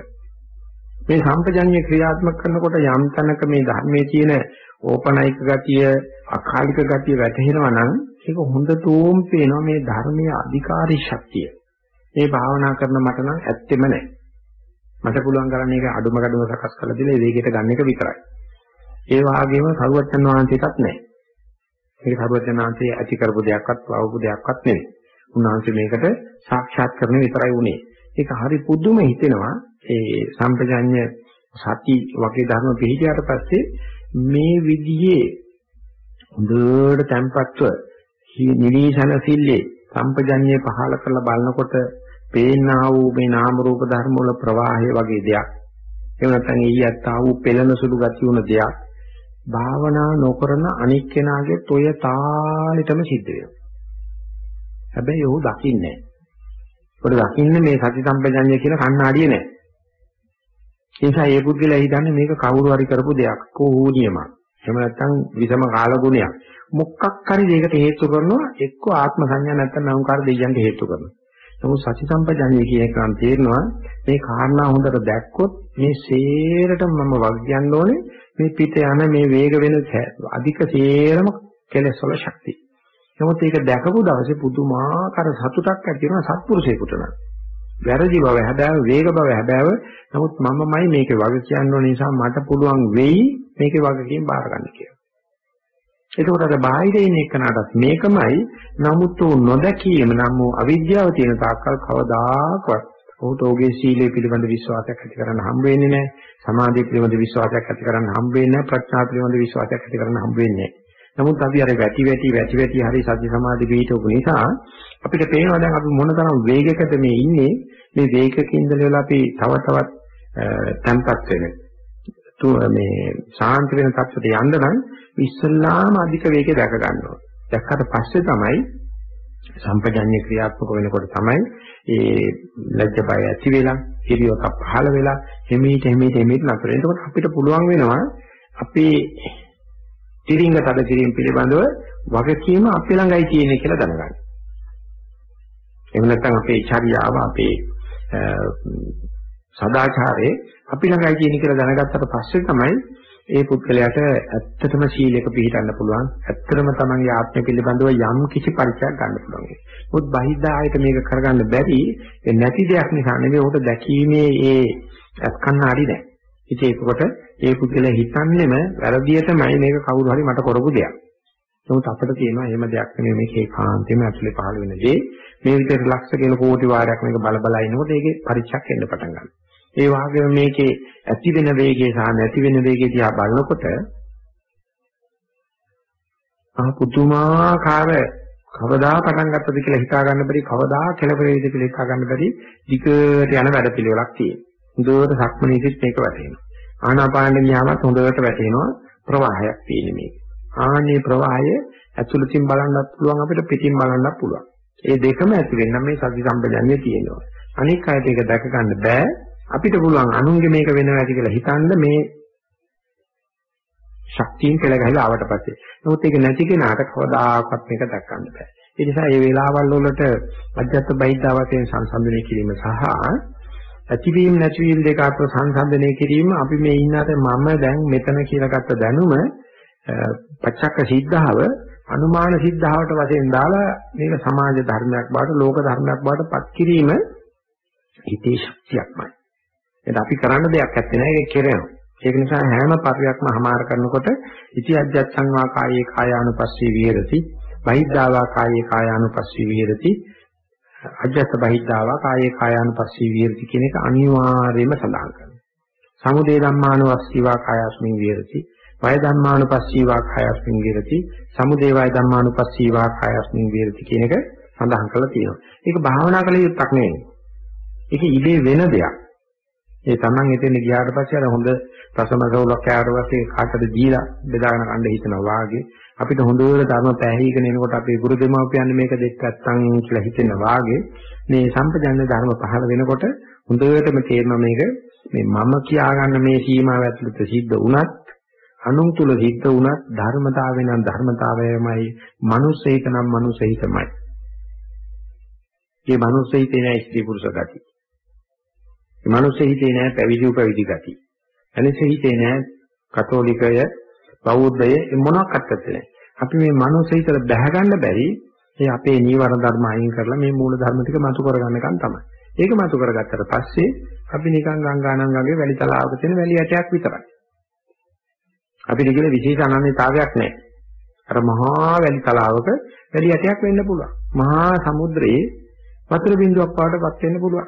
මේ සම්පජඤ්ඤය ක්‍රියාත්මක කරනකොට යම් තැනක මේ ධර්මයේ තියෙන ඕපනයික ගතිය, අකාලික ගතිය වැටහෙනවා නම් ඒක හොඳටම පේනවා මේ ධර්මයේ අධිකාරී ශක්තිය. මේ භාවනා කරන මට නම් ඇත්තෙම නැහැ. මට පුළුවන් කරන්නේ ඒක අඩුම ගඩුම සකස් කරලා දීලා ඒ වේගයට ගන්න එක විතරයි. ඒ වගේම සරුවච්චන් වහන්සේටත් නැහැ. මේක සරුවච්චන් වහන්සේ ඇති කරපු දෙයක්වත් වවපු දෙයක්වත් නෙවෙයි. උන්වහන්සේ මේකට සාක්ෂාත් කරන විතරයි උනේ. ඒක හරි පුදුම හිතෙනවා ඒ සම්පජඤ්ඤ සති වගේ ධර්ම පිළිගියාට පස්සේ මේ විදිහේ හොඳට tempatව නිවිසන සිල්ලේ සම්පජඤ්ඤය පහල කරලා බලනකොට පේනා වූ මේ නාම රූප ධර්ම වල ප්‍රවාහය වගේ දෙයක්. එහෙම නැත්නම් ඊයත් ආ වූ පෙළෙන සුළු ගති වුණ දෙයක්. භාවනා නොකරන අනික් කෙනාගේ toy තාලෙටම සිද්ධ වෙනවා. හැබැයි ਉਹ දකින්නේ නැහැ. ඒකට දකින්නේ මේ සති සම්පජඤ්ඤය කියන කණ්ණාඩිය නැහැ. ඒ නිසා ඒ පුද්ගලයා හිතන්නේ මේක කවුරු හරි කරපු දෙයක් කෝණියමක්. එහෙම නැත්නම් විසම කාලගුණයක්. මොකක් හරි දෙයකට හේතු කරනවා එක්ක ආත්ම සංඥා නැත්නම් අහංකාර දෙයයන්ට හේතු කරනවා. නමුත් සති සම්පජානිය කියන එක නම් තේරෙනවා මේ කාරණා හොඳට දැක්කොත් මේ සේරට මම වග්යන්න ඕනේ මේ පිට යන මේ වේග වෙන අධික සේරම කෙලෙස් වල ශක්තිය. නමුත් ඒක දැකපු දවසේ පුදුමාකාර සතුටක් ඇති වෙනවා සත්පුරුෂයෙකුට නම්. වැරදි බව හැබැයි වේග බව හැබැයි නමුත් මමමයි මේකේ වග කියන්න ඕන නිසා මට පුළුවන් වෙයි මේකේ වගකීම් බාර ගන්න කියලා. එතකොට අර බාහිරේ ඉන්න එකනටත් මේකමයි නමුත් උ නොදැකීම නම් වූ අවිද්‍යාව තියෙන තාක්කල් කවදාකවත් ඔහුට ඔහුගේ සීලය පිළිබඳ විශ්වාසයක් ඇති කරන්න හම්බ වෙන්නේ නැහැ. සමාධිය පිළිබඳ විශ්වාසයක් ඇති කරන්න හම්බ වෙන්නේ නැහැ. ප්‍රඥා පිළිබඳ විශ්වාසයක් ඇති කරන්න හම්බ වෙන්නේ නැහැ. නමුත් අපි අර වැටි වැටි වැටි වැටි හරි සති සමාධි පිටවපු නිසා අපිට පේනවා දැන් අපි මොන තරම් වේගයකට මේ ඉන්නේ මේ වේගක ඉඳලා අපි තව තවත් තැම්පත් වෙන මේ ශාන්ති වෙන තත්ත්වයට යන්න නම් ඉස්සල්ලාම අධික වේගය දැක ගන්නවා. දැක්කට පස්සේ තමයි සම්පජඤ්ඤ ක්‍රියාත්මක වෙනකොට තමයි ඒ ලැජ්ජ බය ඇති වෙලා හිරියක පහළ වෙලා හිමීට හිමීට හිමීට නතර. එතකොට අපිට පුළුවන් වෙනවා අපේ තිරින්ග තද කිරීම පිළිබඳව වගකීම අපේ ළඟයි තියෙන්නේ කියලා දැනගන්න. එහෙම නැත්නම් අපේ චර්යාව අපේ සදාචාරයේ අපි ළඟයි තියෙන කියලා දැනගත්තට පස්සේ තමයි ඒ පුද්ගලයාට ඇත්තටම සීලයක පිළිපදන්න පුළුවන්. ඇත්තටම තමන්ගේ ආත්මය පිළිබඳව යම් කිසි පරිචයක් ගන්න පුළුවන්. මොකද බහිද්ධායයට මේක කරගන්න බැරි ඒ නැති දෙයක් නිසා නෙවෙයි උට දැකීමේ ඒ අත්කන්නාඩි නැහැ. ඉතින් ඒකකොට ඒ පුද්ගලයා හිතන්නේම වැරදියටමයි මේක කවුරු හරි මට කරපු දෙයක්. නමුත් අපිට තියෙනවා එහෙම දෙයක් නෙමෙයි මේක ඒකාන්තයෙන්ම ඇතුලේ පහළ වෙන දේ. මේ විදිහට ලක්ෂ කිල කෝටි වාරයක් මේක බල බල ඉනකොට ඒකේ පරිචයක් එන්න පටන් ගන්නවා. ඒ වගේම මේකේ ඇති වෙන වේගය සහ නැති වෙන වේගය දිහා බලනකොට ආ පුදුමාකාර කවදා පටන් ගත්තද කියලා හිතා ගන්න බැරි කවදා කෙලවරේද කියලා හිතා ගන්න බැරි දිගට යන වැඩ පිළිවෙලක් තියෙනවා. හොඳට සක්මනීසිට මේක වැටෙනවා. ආනාපානෙ ගියාමත් හොඳට වැටෙනවා ප්‍රවාහයක් තියෙන මේක. ආනේ ප්‍රවාහය ඇතුළතින් බලන්නත් පුළුවන් අපිට පිටින් බලන්නත් පුළුවන්. ඒ දෙකම ඇති වෙන්න මේ සති සම්පජන්‍ය තියෙනවා. අනික් අයට ඒක දැක ගන්න බෑ. අපිට පුළුවන් අනුන්ගේ මේක වෙනවා ඇති කියලා හිතන්න මේ ශක්තියෙන් පෙළ ගහලා ආවට පස්සේ. නමුත් ඒක නැති කෙනාට කවදාකවත් මේක දක්වන්න බෑ. ඒ නිසා මේ වෙලාවල් වලට අජත්ත බයිද්දාවතෙන් සංසන්දනය කිරීම සහ ඇතිවීම නැතිවීම දෙක අතර සංසන්දනය කිරීම අපි මේ ඉන්නට මම දැන් මෙතන කියලා ගත්ත දැනුම පච්චක්ක සිද්ධාව අනුමාන සිද්ධාවට වශයෙන් දාලා මේක සමාජ ධර්මයක් බවට ලෝක ධර්මයක් බවට පත් කිරීම හිතේ ශක්තියක්මයි. ඒක අපි කරන්න දෙයක් නැත්තේ නෑ ඒක කෙරෙනවා. ඒක නිසා හැම පරියක්ම හමාර කරනකොට ඉති අජ්ජත්සං වා කායේ කායානුපස්සී විහෙරති බහිද්ධාවා කායේ කායානුපස්සී විහෙරති අජ්ජත් බහිද්ධාවා කායේ කායානුපස්සී විහෙරති කියන එක අනිවාර්යයෙන්ම සඳහන් කරනවා. සමුදේ ධම්මානුපස්සීවා කායස්මින් විහෙරති වය ධම්මානුපස්සීවා කායස්මින් විහෙරති සමුදේ වය ධම්මානුපස්සීවා කායස්මින් විහෙරති කියන එක සඳහන් කරලා තියෙනවා. ඒක භාවනා කළ යුත්තක් නෙවෙයි. ඒක ඉබේ වෙන දෙයක්. ඒ Taman එතෙන් ගියාට පස්සේ අර හොඳ රසමසවුලක් කෑවට පස්සේ කාටද දීලා බෙදාගෙන කන්න හිතනවා වාගේ අපිට හොඳට ධර්ම පැහැහිගෙන එනකොට අපේ ගුරු දෙමව්පියන් මේක දෙක් නැත්තම් කියලා හිතෙන වාගේ මේ සම්පජන්‍ය ධර්ම පහළ වෙනකොට හොඳටම තේරෙනවා මේක මේ මම කියාගන්න මේ සීමාව ඇතුළත සිද්ධ වුණත් අනුන් තුල සිද්ධ වුණත් ධර්මතාවය නම් ධර්මතාවයමයි මනුස්සයික නම් මනුස්සයිකමයි. මේ මනුස්සයිතේ නෑ ස්ත්‍රී පුරුෂ ගති. මනුස්ස හිතේ නෑ පැවිදි උපවිදි ගති. අනිත් හිතේ නෑ කතෝලිකය බෞද්ධය මොනක්වත් නැහැ. අපි මේ මනුස්ස හිතට බැහැ ගන්න බැරි ඒ අපේ නීවරණ ධර්ම අයින් කරලා මේ මූල ධර්ම ටික මතු කරගන්නකන් තමයි. ඒක මතු කරගත්තට පස්සේ අපි නිකන් ගංගානංගගේ වැලි තලාවක තියෙන වැලි ඇටයක් විතරයි. අපිට කියන විශේෂ අනන්‍යතාවයක් නැහැ. අර මහා වැලි තලාවක වැලි ඇටයක් වෙන්න පුළුවන්. මහා සමුද්‍රයේ වතුර බිඳුවක් පාටපත් වෙන්න පුළුවන්.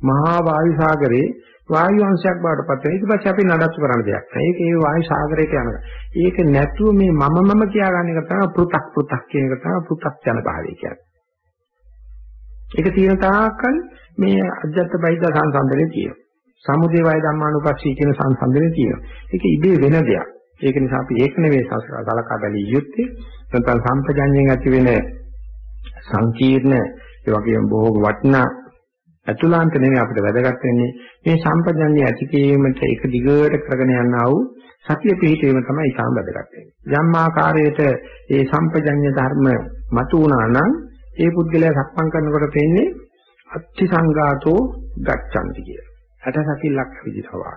මහා වායු සාගරේ වායු අංශයක් බවට පත් වෙන. ඊට පස්සේ අපි නඩත්තු කරන්න දෙයක් නැහැ. ඒක ඒ වායු සාගරයට යනවා. ඒක නැතුව මේ මම මම කියාගන්න එක තමයි පෘ탁 පෘ탁 කියන එක තමයි පෘ탁 යන භාවය කියන්නේ. ඒක තියෙන තාක්කල් මේ අජත්ත බයිද සංසන්දනේ තියෙනවා. සමුදේ වය ධම්මානුපස්සී කියන සංසන්දනේ තියෙනවා. ඒක ඉබේ වෙන දෙයක්. ඒක නිසා අපි ඒක නෙවෙයි සලකා බැලිය යුත්තේ. නැත්නම් සම්පජඤ්ඤයෙන් ඇති වෙන සංකීර්ණ ඒ වගේම බොහෝ වටිනා අතුලාන්ත නෙමෙයි අපිට වැදගත් වෙන්නේ මේ සම්පජන්‍ය ඇති කිරීමට එක දිගට කරගෙන යනා වූ සතිය පිහිටීම තමයි ඊටම වැදගත් වෙන්නේ. යම් ආකාරයකට මේ සම්පජන්‍ය ධර්ම මතු වුණා නම් ඒ පුද්ගලයා සක්මන් කරනකොට පේන්නේ අත්‍ති සංඝාතෝ ගච්ඡanti කියලා. හැට සතිල්ලක් විදිහවා.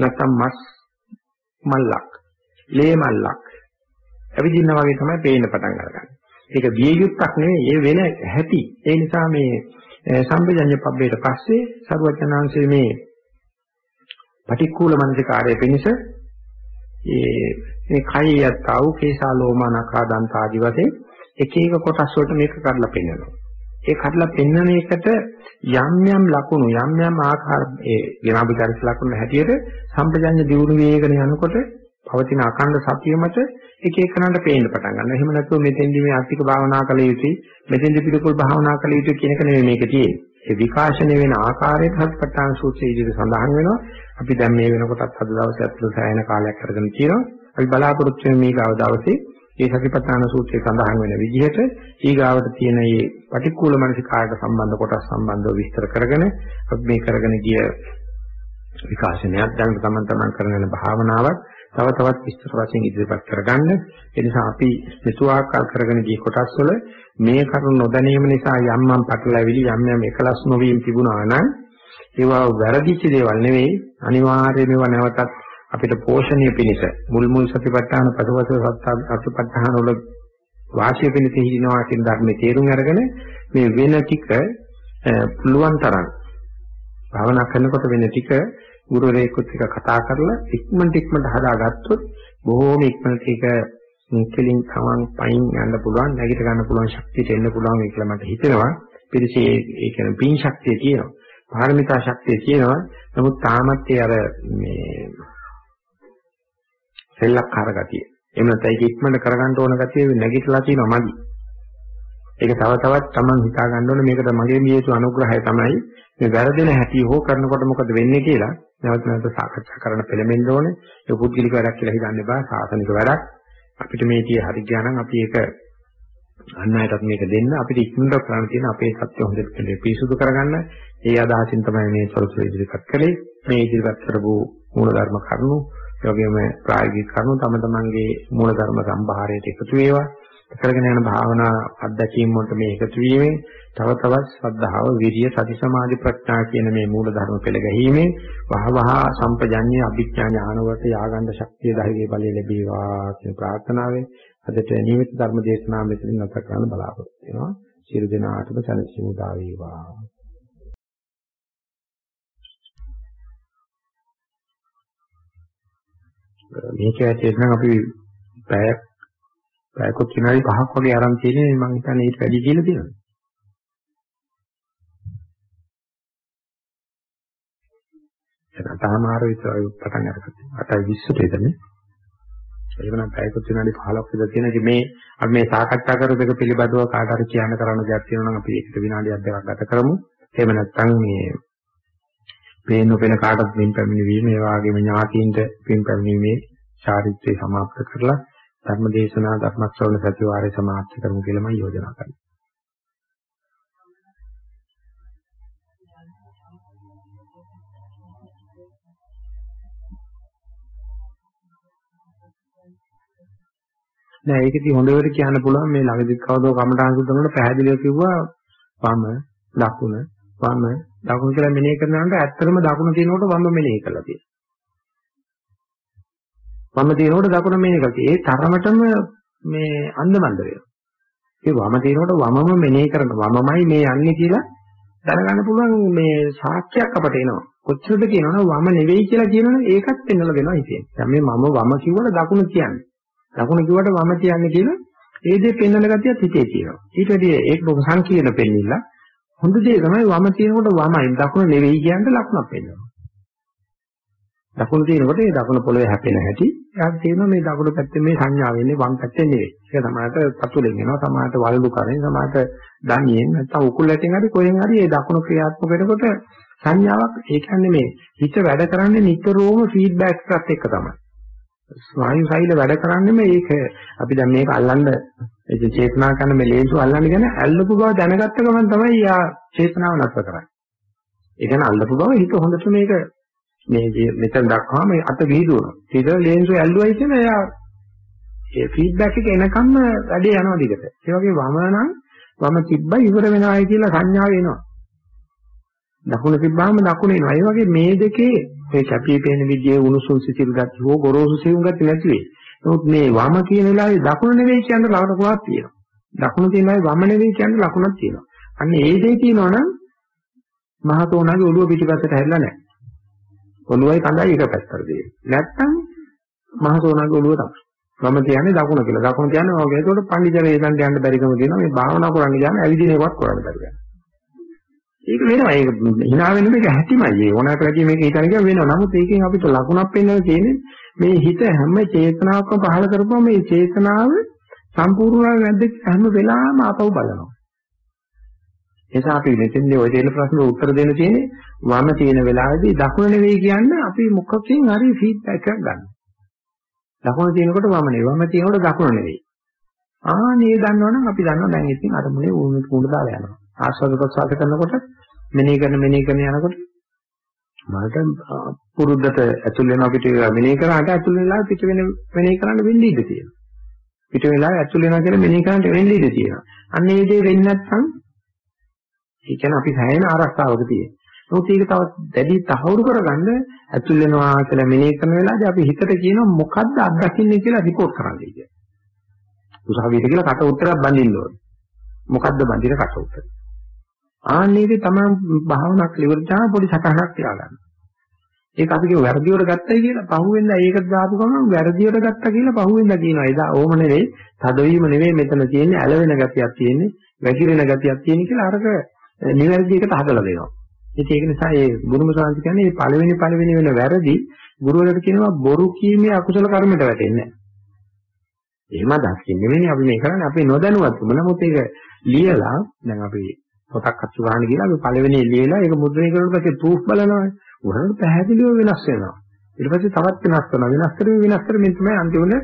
නැත්තම් මස් මල්ලක්, ලේ මල්ලක්. ඇවිදින්න වගේ තමයි පේන්න පටන් අරගන්නේ. ඒක විය යුක්තක් නෙවෙයි, ඒ වෙන හැටි. ඒ නිසා මේ සම්පජඤ්ඤ පබ්බේට පස්සේ සරුවචනාංශයේ මේ පටික්කුල මනසිකාරය පිණිස ඒ මේ කය යත්තා වූ කේසා ලෝමානකා දන්ත ආදි වශයෙන් එක එක කොටස් වලට මේක කඩලා පෙන්නනවා. ඒ කඩලා පෙන්වන එකට යම් යම් ලකුණු යම් යම් ආකාර ඒ විනාභිකාරස ලකුණු හැටියට සම්පජඤ්ඤ දියුණු වේගන යනකොට පවතින අඛණ්ඩ සතිය මත එක එකනට පේන්න පටන් ගන්නවා. එහෙම නැත්නම් මෙතෙන්දි මේ ආර්ථික භාවනා කළ යුතුයි, මෙතෙන්දි පිළිකුල් භාවනා කළ යුතුයි කියන එක නෙමෙයි මේක තියෙන්නේ. ඒ විකාශනය වෙන ආකාරයට හත්පටාන සූත්‍රයේ ඉදිරියට සඳහන් වෙනවා. අපි දැන් මේ වෙනකොටත් අද දවසේ අතුරු සෑහෙන කාලයක් අරගෙන තියෙනවා. අපි බලාපොරොත්තු වෙන මේ ගාව දවසේ මේ සතිපට්ඨාන සූත්‍රයේ සඳහන් වෙන විදිහට ඊගාවට තියෙන මේ පටික්කුල මනසිකාරයට සම්බන්ධ කොටස් සම්බන්ධව විස්තර කරගෙන අපි මේ කරගෙන ගිය විකාශනයක් දැන් තමන් තමන් කරන භාවනාවක් තව තවත් විස්තර වශයෙන් ඉදිරිපත් කරගන්න. ඒ නිසා අපි මෙතුආකාර කරගෙන ගිය කොටස් වල මේ කරුණ නොදැනීම නිසා යම් යම් පටලැවිලි යම් යම් එකලස් නොවීම තිබුණා නම් ඒවා වැරදිච්ච දේවල් නෙවෙයි අනිවාර්යයෙන්ම ඒවා නැවතත් අපිට පෝෂණය පිණිස මුල් මුල් සතිපට්ඨාන පදවස සතිපට්ඨාන වල වාසිය පිණිස හිිනවා කියන ධර්මයේ තේරුම් අරගෙන මේ වෙන ටික පුළුවන් තරම් භාවනා කරනකොට වෙන ටික ගුරුවරයෙකුත් එක්ක කතා කරලා ඉක්මනට ඉක්මනට හදාගත්තොත් බොහෝම ඉක්මනට ඒක කෙලින් තමන් පයින් යන්න පුළුවන් නැගිට ගන්න පුළුවන් ශක්තියට එන්න පුළුවන් කියලා මට හිතෙනවා. පිළිසේ ඒ කියන්නේ පින් ශක්තිය තියෙනවා. පාරමිතා ශක්තිය තියෙනවා. නමුත් තාමත් ඒ අර මේ සෙල්ලක්කාර ගතිය එහෙම නැත්නම් ඒක ඉක්මනට කරගන්න ඕන ගතිය නැගිටලා තියෙනවා මදි. ඒක තව තවත් තමන් හිතා ගන්න ඕනේ. මේකට මගේ මියතු අනුග්‍රහය තමයි මේ වැරදෙන හැටි හෝ කරනකොට මොකද වෙන්නේ කියලා නැවත නැවත සාකච්ඡා කරන්න පෙළඹෙන්න ඕනේ. ඒක පුද්ගලික වැඩක් කියලා හිතන්න එපා. සාසනික වැඩක්. අපිට මේ tie හරි ගියා නම් අපි ඒක අන්න අයටත් මේක දෙන්න අපිට ඉක්මනට කරන්න තියෙන අපේ සත්‍ය හොඳට පිරිසුදු කරගන්න. ඒ අදහසින් තමයි මේ සොරසු ඉදිරිපත් කළේ. මේ ඉදිරිපත් කරපු මූලධර්ම කරුණු, ඒ වගේම ප්‍රායෝගික කරුණු තම තමන්ගේ මූලධර්ම සම්භාරයට එකතු වේවා. කරගෙන යන භාවනා අත්දැකීම් වලට මේ එකතු වීමෙන් තව තවත් ශ්‍රද්ධාව, විරිය, සති සමාධි ප්‍රඥා කියන මේ මූල ධර්ම පෙළ ගැහිීමෙන් වහවහ සම්පජඤ්ඤය අභිඥා ඥාන වලට ය아가න්න ශක්තිය ධෛර්ය බලය ලැබේවා කියන ප්‍රාර්ථනාවෙන් අදට නියමිත ධර්ම දේශනාව මෙතනින් නැවත කරන්න බලාපොරොත්තු වෙනවා. සියලු දෙනාටම සැනසීම උදා වේවා. මේක ඇත්තට නම් අපි පැය පැයකොත් විනාඩි 5ක් වගේ ආරම්භ තියෙන්නේ මම හිතන්නේ ඊට වැඩි කියලා තියෙනවා. ඒක තාමාර විතර පටන් අරගත්තා. 8:20ට එතනේ. එහෙමනම් පැයකොත් විනාඩි 15ක් විතර තියෙන ඉතින් මේ අපි මේ සාකච්ඡා කරපු එක පිළිබඳව කාට හරි කියන්න කරන්න දෙයක් තියෙනවා නම් අපි ඒකට විනාඩියක් දෙකක් ගත කරමු. එහෙම නැත්නම් මේ පේන නොපෙන කාටත් පින් පැමිණීම ඒ වගේම ඥාතීන්ට පින් පැමිණීමේ චාරිත්‍රය සමාප්ත කරලා ධර්ම දේශනා ධර්ම ශ්‍රවණ සතිවාරය සමාප්ත කරමු කියලා මම යෝජනා කරනවා. නෑ ඒකදී හොඳට කියන්න පුළුවන් මේ ළඟදිත් කවදෝ කමඨාන් සුද්ධ කරනකොට පැහැදිලිව කිව්වා වම දකුණ වම දකුණ කියලා මෙනෙහි කරනකොට ඇත්තටම දකුණ තියෙනකොට වම මෙනෙහි කරලා තියෙනවා. වම තියෙනකොට දකුණ මෙනෙහි කරලා ඒ තරමටම මේ අන්දමන්ද වෙනවා. ඒ වම තියෙනකොට වමම මෙනෙහි කරන වමමයි මේ යන්නේ කියලා දැනගන්න පුළුවන් මේ සාක්ෂියක් අපට එනවා. කොච්චරද කියනවනම් වම නෙවෙයි කියලා කියනවනේ ඒකත් පෙන්වලා දෙනවා ඉතින්. දැන් මේ මම වම කිව්වට දකුණ කියන්නේ. දකුණ කිව්වට වම කියන්නේ කියලා ඒ දේ පෙන්වන ගතියත් හිතේ තියෙනවා. ඊට වැඩි ඒක බොහොම සංකීර්ණ පෙන්නිල්ල. හොඳ දේ තමයි වම තියෙනකොට වමයි දකුණ නෙවෙයි කියන්න ලකුණක් වෙනවා. දකුණ තියෙනකොට ඒ දකුණ පොළවේ හැපෙන හැටි එයාට තේරෙනවා මේ දකුණ පැත්තේ මේ සංඥා වෙන්නේ වම් පැත්තේ නෙවෙයි. ඒක තමයි පතුලෙන් එනවා, සමාහට වලලු කරෙන්, සමාහට දණියෙන් නැත්නම් උකුල් ඇටෙන් හරි කොහෙන් හරි ඒ දකුණ ක්‍රියාත්මක වෙනකොට සංඥාවක් ඒ කියන්නේ මේ හිත වැඩ කරන්නේ නිතරම ෆීඩ්බැක් එකත් එක්ක තමයි. ස්නායු සෛල වැඩ කරන්නේම ඒක අපි දැන් මේක අල්ලන්න ඒ චේතනා කරන මේ ලේසු අල්ලන්න කියන ඇල්ලපු බව දැනගත්ත ගමන් තමයි යා චේතනාව නැතර කරන්නේ. ඒ කියන්නේ අල්ලපු බව හිත හොඳට මේක මේ මෙතන දක්වාම අත විහිදුවනවා. ඊට ලේන්සු ඇල්ලුවයි කියන එයා ඒ ෆීඩ්බැක් එක එනකම්ම වැඩේ යනවා දිගට. ඒ වගේ වම නම් වම තිබ්බයි ඉවර වෙනවායි කියලා සංඥාව එනවා. දකුණ තිබ්බාම දකුණ එනවා. ඒ වගේ මේ දෙකේ මේ කැපී පෙනෙන විදියේ උණුසුම් සිසිල් ගති හෝ ගොරෝසු සිවුම් ගති නැති වෙයි. නමුත් මේ වම කියන වෙලාවේ දකුණ නෙවෙයි කියන ලකුණක් තියෙනවා. දකුණ තියෙන වෙලාවේ වම නෙවෙයි කියන ලකුණක් තියෙනවා. අන්න ඒ දෙය තියෙනවනම් මහතෝනාගේ ඔළුව පිටිපස්සට හැරිලා නැහැ. ඔළුවයි කඳයි එක පැත්තට දෙන්නේ. නැත්තම් මහසෝනාගේ ඔළුව තමයි. මම කියන්නේ දකුණ කියලා. දකුණ කියන්නේ ඔය ඒකට පඬිජරේ එතනට යන්න බැරිකම තියෙනවා. මේ භාවනා කරන්න ගියාම ඇවිදින එකවත් කරන්න බැරි ඒක වෙනවා. ඒක hina වෙන මේක හැටිමයි. ඒ ඕනකට වැඩි මේක හිතන එක වෙනවා. නමුත් ඒකෙන් අපිට ලකුණක් පෙන්වන්න තියෙන්නේ මේ හිත හැම චේතනාවක්ම පහළ කරපුවම මේ චේතනාව සම්පූර්ණව නැද්ද හැම වෙලාවෙම ආපහු බලනවා. නිසා අපි මෙතෙන්දී ওই දෙන ප්‍රශ්න උත්තර දෙන්න තියෙන්නේ වම තියෙන වෙලාවේදී දකුණ නෙවෙයි කියන්නේ අපි මොකකින් හරි ෆීඩ්බැක් එකක් ගන්න. දකුණ තියෙනකොට වම නෙවෙයි වම තියෙනකොට දකුණ නෙවෙයි. ආනේ දන්නවනම් අපි දන්නවා දැන් ඉතින් අරමුණේ උණු කුණු දාලා යනවා. ආස්වාද ප්‍රසආස කරනකොට මෙනෙහි කරන මෙනෙහි කරන යනකොට මට පුරුද්දට ඇතුල් වෙනවා පිට මෙනෙහි කරාට ඇතුල් වෙලා පිට වෙන මෙනෙහි කරන්න වෙන්නේ ඉඳී තියෙනවා. පිට වෙලා ඇතුල් වෙනවා කියලා මෙනෙහි කරන්න වෙන්නේ ඉඳී තියෙනවා. අන්න ඒ දේ වෙන්නේ නැත්නම් ඒ කියන්නේ අපි සෑහෙන ආරක්ෂාවක තියෙන. නමුත් ඒක තවත් දැඩි තහවුරු කරගන්න ඇතුල් වෙනවා කියලා මෙනෙහි කරන වෙලාවදී අපි හිතට කියනවා මොකද්ද අත්දකින්නේ කියලා රිපෝට් කරන්නයි කියන්නේ. උසාවියට කියලා කට උත්තරයක් බඳින්න ඕනේ. මොකද්ද බඳින කට උත්තර? ආන්නේදී තමයි භාවනාවක් liverචා පොඩි සටහනක් තියාගන්න. ඒක අපි කියව වැරදිවට ගත්තයි කියලා පහුවෙන්ද ඒකට දාපු ගමන් වැරදිවට ගත්තා කියලා පහුවෙන්ද කියනවා. එදා ඕම නෙවෙයි, තදවීම නෙවෙයි මෙතන තියෙන්නේ, ඇලවෙන ගතියක් තියෙන්නේ, වැగిරෙන ගතියක් තියෙන්නේ කියලා අරක නිවැරදි එකට හදලා දෙනවා. ඉතින් ඒක නිසා මේ ගුරුම සාංශ කියන්නේ මේ පළවෙනි පළවෙනි වෙන වැරදි ගුරුවරට කියනවා බොරු කීමේ අකුසල කර්මයට වැටෙන්නේ නැහැ. එහෙම දකින්න නෙවෙයි අපි මේ කරන්නේ අපි නොදැනුවත්වම නමුත් ඒක ලියලා දැන් අපි පොතක් අච්චු ගන්න ගිහලා අපි පළවෙනි ලියලා ඒක මුද්‍රණය කරනකොට පස්සේ ප්‍රූෆ් බලනවා. උරන් පැහැදිලිව වෙනස් වෙනවා. ඊට පස්සේ තවත් වෙනස් කරනවා. වෙනස් කරමින් වෙනස් කරමින් තමයි අන්තිමට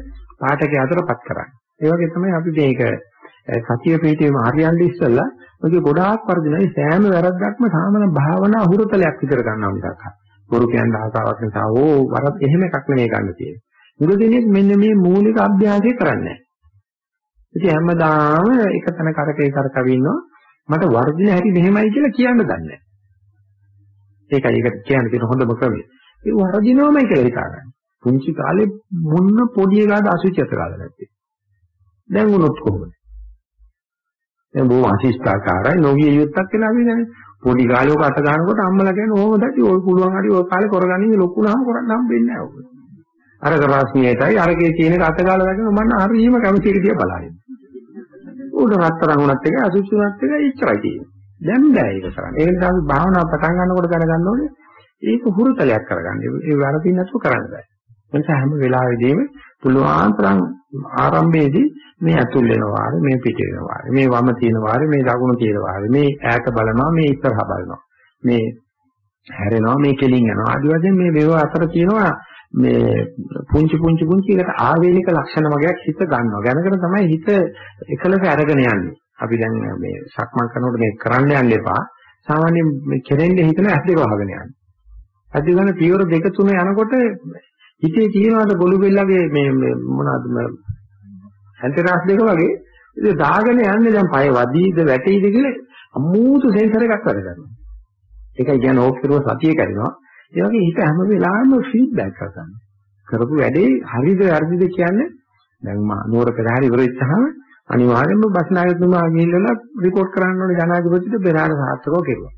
පාඨකයා අතරපත් කරන්නේ. ඒ වගේ තමයි අපි මේක සතිය පිටේම හරියන්නේ ඉස්සෙල්ලා ඔගේ ගොඩාක් වර්ධනයි සෑම වැරද්දක්ම සාමාන්‍ය භාවනා අහුරතලයක් විතර ගන්නවා මිසක්. බොරු කියන ආසාවක් නිසා ඕ වරද එහෙම එකක් නෙමෙයි ගන්න තියෙන්නේ. මුළු දිනෙත් මෙන්න මේ මූලික අභ්‍යාසය කරන්නේ. ඉතින් හැමදාම එක තැන කරකේ කරකව ඉන්නවා මට වර්ධින හැටි මෙහෙමයි කියලා කියන්න දන්නේ නැහැ. ඒකයි ඒකට කියන්න තියෙන හොඳම ක්‍රමය. ඒ වර්ධිනවමයි කියලා හිතාගන්න. පුංචි කාලේ මොන්න පොඩි එකාට අසුචිත කාලේ නැත්තේ. දැන් වුණොත් කොහොමද? දැන් බොහොම අශිෂ්ඨාකාරයි නොගිය යුත්තක් කියලා අපි දැන් පොඩි කාලේ ඔක අත ගන්නකොට අම්මලා කියන්නේ ඕම දැටි ඔය පුළුවන් හරි ඔය කාලේ කරගන්නේ ලොකුනහම කරන්න හම්බෙන්නේ නැහැ ඔක. අර කරාස්මියටයි අරකේ කියන එක අත ගාලා දැකම මම හරිම කැමති එක දිහා බලන්නේ. උඩ රත්තරන් උනත් එක අසුචි උනත් එක ඉච්චරයි කියන්නේ. දැන් බෑ ඒක කරන්න. ඒ නිසා අපි භාවනාව පටන් ගන්නකොට දැනගන්න ඕනේ ඒක හුරුතලයක් කරගන්න. ඒ වැරදි නැතුව කරන්න බෑ. ඒ නිසා හැම වෙලාවෙදීම පුළුවන් තරම් ආරම්භයේදී මේ ඇතුල් වෙනවා මේ පිට වෙනවා මේ වම තියෙනවා මේ දකුණ තියෙනවා මේ ඈත බලනවා මේ ඉස්සරහා බලනවා. මේ හැරෙනවා මේ කෙලින් යනවා. ආදි වශයෙන් මේ මේව අතර තියෙනවා මේ පුංචි පුංචි පුංචි එකට ආවේනික ලක්ෂණ වගේක් හිත ගන්නවා. ගණනකට තමයි හිත එකලස අරගෙන යන්නේ. අපි දැන් මේ සක්මන් කරනකොට මේ කරන්න යන්න එපා. සාමාන්‍යයෙන් මේ කෙරෙන්නේ හිතන ඇස් දෙක වහගෙන යන්නේ. ඇස් දෙක ගන්න පියවර දෙක තුන යනකොට හිතේ තියෙනවාද ගොළු බෙල්ලගේ මේ මොනවද ඇන්ටෙනාස් දෙක වගේ ඉතින් දාගෙන යන්නේ දැන් පය වදීද වැටීද කියලා අමුතු සෙන්සර් එකක් වැඩ කරනවා. ඒකයි කියන්නේ ඕක කරුව සතිය කරනවා. ඒ වගේ හිත හැම වෙලාවෙම ෆීඩ්බැක් කරගන්න. කරපු වැඩේ හරිද වැරදිද කියන්නේ දැන් මා නුවර පෙරහැර ඉවර වෙච්චහම අනිවාර්යයෙන්ම බස් නායකතුමා ගිහිල්ලා රිපෝට් කරන්න ඕනේ ජනාධිපතිට පෙරහැර සාර්ථකව කෙරුවා.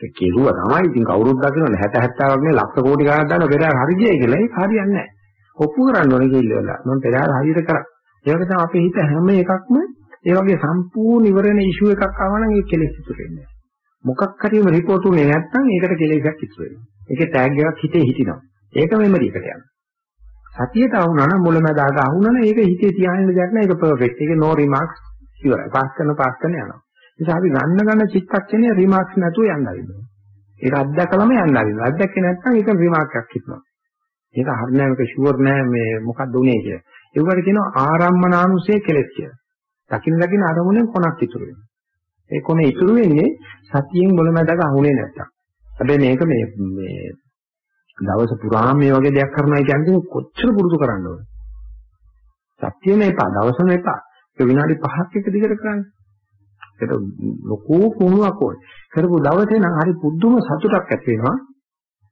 ඒක කෙරුවා තමයි ඉතින් කවුරුත් දකිනවනේ 60 70ක් නේ ලක්ෂ කෝටි ගණන් දාන පෙරහැර හරියයි කියලා ඒක හරියන්නේ නැහැ. ඔප්පු කරන්න ඕනේ කියලා මම පෙරහැර හරියට කරා. ඒ වගේ තමයි අපේ හිත හැම එකක්ම ඒ වගේ සම්පූර්ණ ඉවර වෙන ඉෂුව එකක් ආව නම් ඒක කෙලෙස් ඉතුරු වෙන්නේ. මොකක් හරි report උනේ නැත්නම් ඒකට කෙලෙසක් ඉතුරු වෙනවා. ඒකේ tag එකක් හිතේ හිටිනවා. ඒක මෙමරි එකට යනවා. සතියට ආවුනා නම් මුලමදාග ආවුනා නම් ඒක හිතේ තියාගෙන දෙයක් නෑ ඒක perfect. ඒක no remarks ඉවරයි. පාස් කරන පාස් කරන යනවා. නිසා අපි ගන්න ගන්න චිත්තක්ෂණය රිමාර්ක්ස් නැතුව යන්න හරිනවා. ඒක අත්දැකලම යන්න හරිනවා. අත්දැකේ නැත්නම් ඒක රිමාර්ක් එකක් හිටනවා. ඒක හරියම මේක ෂුවර් නෑ මේ මොකක්ද උනේ කියලා. ඒකට කියනවා ආරම්මනානුසය කෙලෙස් කියලා. දකින්න දකින්න අරමුණෙන් කොනක් ඉතුරු වෙනවා. ඒ කොන ඉතුරු වෙන්නේ සතියෙන් මුලමදාග අහුනේ නැත්තම්. හැබැයි මේක මේ මේ දවස පුරාම මේ වගේ දෙයක් කරනවා කියන්නේ කොච්චර පුරුදු කරන්න ඕනද? සත්‍යෙම එපා, දවසම එපා. ඒක විනාඩි 5ක් එක දිගට කරන්න. ඒක ලොකු කුණුවක් ඕනේ. කරපු දවසේ නම් හරි පුදුම සතුටක් ඇති වෙනවා.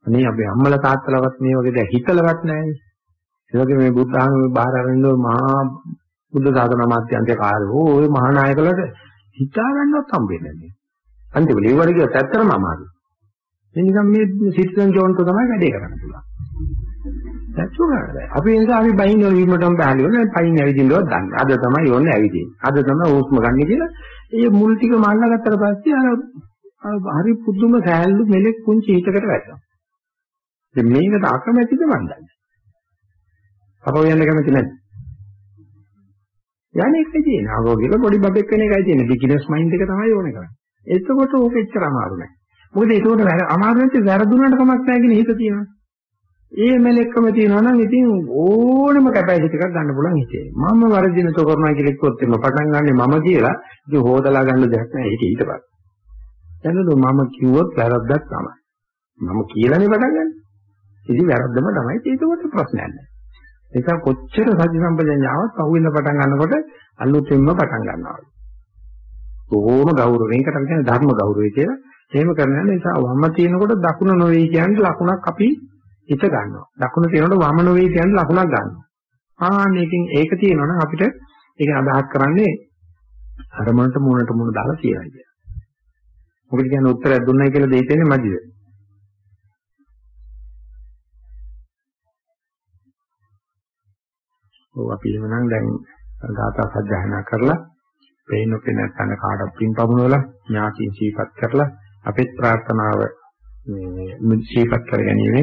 අනේ අපේ අම්මලා තාත්තලාවත් මේ වගේ දෙයක් හිතලවත් නැහැ. ඒ වගේ මේ බුද්ධ ආගමේ බාහිර අරින්න මහා බුද්ධ සාධන මාත්‍යන්තය කාර්යෝ ඔය මහා නායකලට හිතා ගන්නවත් හම්බෙන්නේ නැහැ. අන්තිමට ඒ වගේ කිව්වත් ඇත්තටම අමාරුයි. මේ නිකන් මේ සිටිසන් ජෝන්ට තමයි වැඩේ කරන්න පුළුවන්. that's all. අපි ඒ නිසා අපි බයින් වල වීමටම බහලි වල පයින් ඇවිදින්නවත් දන්නේ. අද තමයි ඕනේ ඇවිදින්නේ. අද තමයි හුස්ම ගන්න කියලා ඒ මුල් ටික මල්ලා ගත්තට පස්සේ අර හරි පුදුම සෑල්ලු මෙලෙක් පුංචි හිතකට වැටෙනවා. දැන් මේකට අකමැතිද මන් දන්නේ. අපෝ යන්න කැමති නැද්ද? යන්නේ එකයි තියෙන්නේ. ආවෝ කියලා පොඩි බබෙක් වෙන එකයි තියෙන්නේ. බිග්ිනර්ස් මයින්ඩ් එක තමයි ඕනේ කරන්නේ. එතකොට ඕක එච්චර අමාරු නෑ. මොකද ඒකට අමාරු නැති වැරදුනට කමක් නැහැ කියන හිත තියෙනවා. ඒ මෙලෙක්කම තියෙනවා නම් ඉතින් ඕනම කැපැසිටි එකක් ගන්න පුළුවන් හිතේ. මම වර්ධින තෝ කරනවා කියලා කිව්වොත් එimhe පටන් ගන්නෙ මම කියලා ඉතින් හොදලා ගන්න දෙයක් නැහැ ඒක ඊට පස්සේ. දැනද මම කිව්වොත් වැරද්දක් තමයි. මම කියලානේ පටන් ගන්නෙ. ඉතින් වැරද්දම තමයි ඒකකට ප්‍රශ්නයක් නැහැ. ඒක කොච්චර සත්‍ය සම්පජඤ්ඤාවත් පහුවෙන්න පටන් ගන්නකොට අලුතෙන්ම පටන් ගන්නවා. බොහෝම ගෞරවයෙන් ඒකට අපි කියන්නේ ධර්ම ගෞරවය කියලා. එහෙම කරන නිසා වම තියෙනකොට දකුණ නොවේ කියන්නේ ලකුණක් අපි හිත ගන්නවා. දකුණ තියෙනකොට වම නොවේ කියන්නේ ලකුණක් ගන්නවා. ආන්නේකින් ඒක තියෙනවනම් අපිට ඒක අදහස් කරන්නේ අරමුණට මූණට මූණ දාලා කියනවා කියන්නේ. මොකද කියන්නේ උත්තරයක් දුන්නයි කියලා දෙයිතෙන්නේ මැදිද? ඔව් අපි එවනම් දැන් ගාථා සජ්ජායනා කරලා පේනොකේ නැත්නම් කාටවත් පින් පමුණවලා ඥාතින් සීපත් කරලා අපේ ප්‍රාර්ථනාව මේ සීපත් කර ගැනීම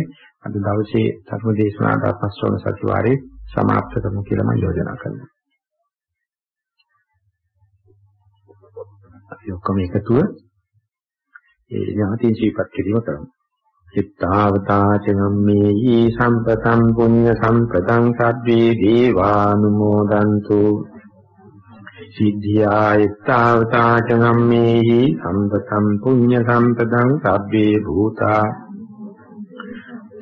අද දවසේ ධර්ම දේශනාවට පස්වන සතිವಾರේ සමාප්ත කරමු කියලා මම යෝජනා කරනවා. අපි ඔක්කොම එකතුව ඒ ඥාතින් සීපත් කිරීම කරමු. චිත්තාවතාචනම්මේහි සම්පතං පුඤ්ඤ සම්පතං සබ්බේ දේවානුමෝදන්තු සිද්ධියා ඊත්තාවතාචනම්මේහි සම්පතං පුඤ්ඤ සම්පතං සබ්බේ භූතා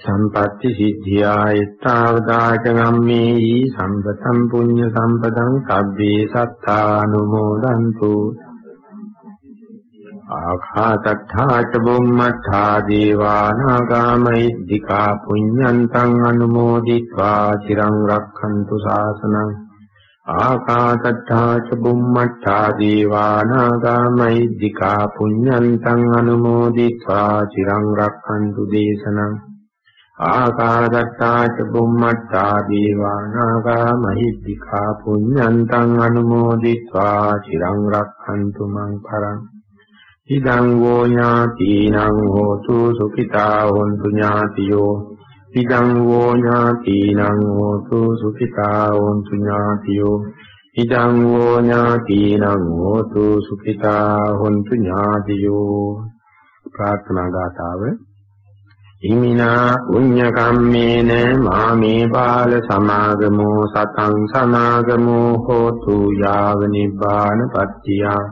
සම්පatti සිද්ධියා ඊත්තාවතාචනම්මේහි සම්පතං පුඤ්ඤ සම්පතං සබ්බේ සත්තානුමෝදන්තු ආඛාතත්ථාච බුම්මත්ථා දේවානාගාමයිද්దికා පුඤ්ඤන්තං අනුමෝදිत्वा চিරං රක්ඛන්තු ශාසනං ආකාතත්ථාච බුම්මත්ථා දේවානාගාමයිද්దికා පුඤ්ඤන්තං අනුමෝදිत्वा চিරං රක්ඛන්තු දේශනං ආකාදත්තාච බුම්මත්තා දීවානාගා මහිද්దికා පුඤ්ඤන්තං අනුමෝදිत्वा চিරං රක්ඛන්තු මං පරං ඉදං වෝ ඥාතිනං හෝතු සුඛිතා හොන්තු ඥාතියෝ ඉදං වෝ ඥාතිනං හෝතු සුඛිතා හොන්තු ඥාතියෝ ඉදං වෝ ඥාතිනං හෝතු සුඛිතා හොන්තු ඥාතියෝ ප්‍රාර්ථනා ගාතාව ඉමිනා පුඤ්ඤ කම්මේන මාමේ බාල සමාගමෝ සතං සමාගමෝ හෝතු යාව නිබ්බාන පත්‍තියා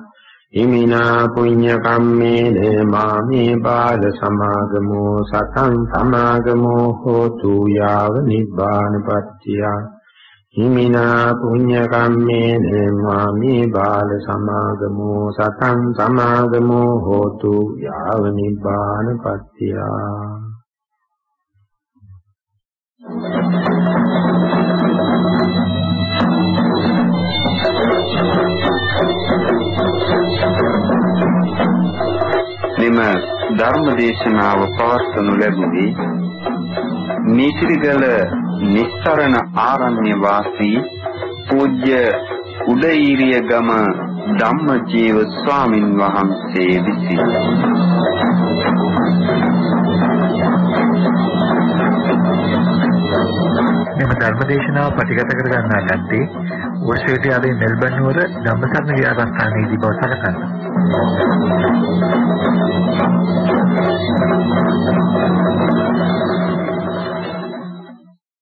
ඉමිනා පුඤ්ඤ කම්මේන මාමේ බාල සමාගමෝ සතං සමාගමෝ හෝතු යාව නිබ්බානපත්තිය ඉමිනා පුඤ්ඤ කම්මේන මාමේ බාල සමාගමෝ සතං සමාගමෝ හෝතු යාව නිබ්බානපත්තිය මෙම ධර්ම දේශනාව පවත්වනු ලැබුවේ නීතිරිගල නිස්සරණ ආරණ්‍ය වාසී පූජ්‍ය උදේීරිය ගම ධම්මජීව ස්වාමින් වහන්සේ විසින්. මෙම ධර්මදේශනාව පටිගත කර ගන්නා ලද්දේ ඕස්ට්‍රේලියාවේ මෙල්බන් නුවර ධම්මසරණ විහාරස්ථානයේදී බව සලකනවා.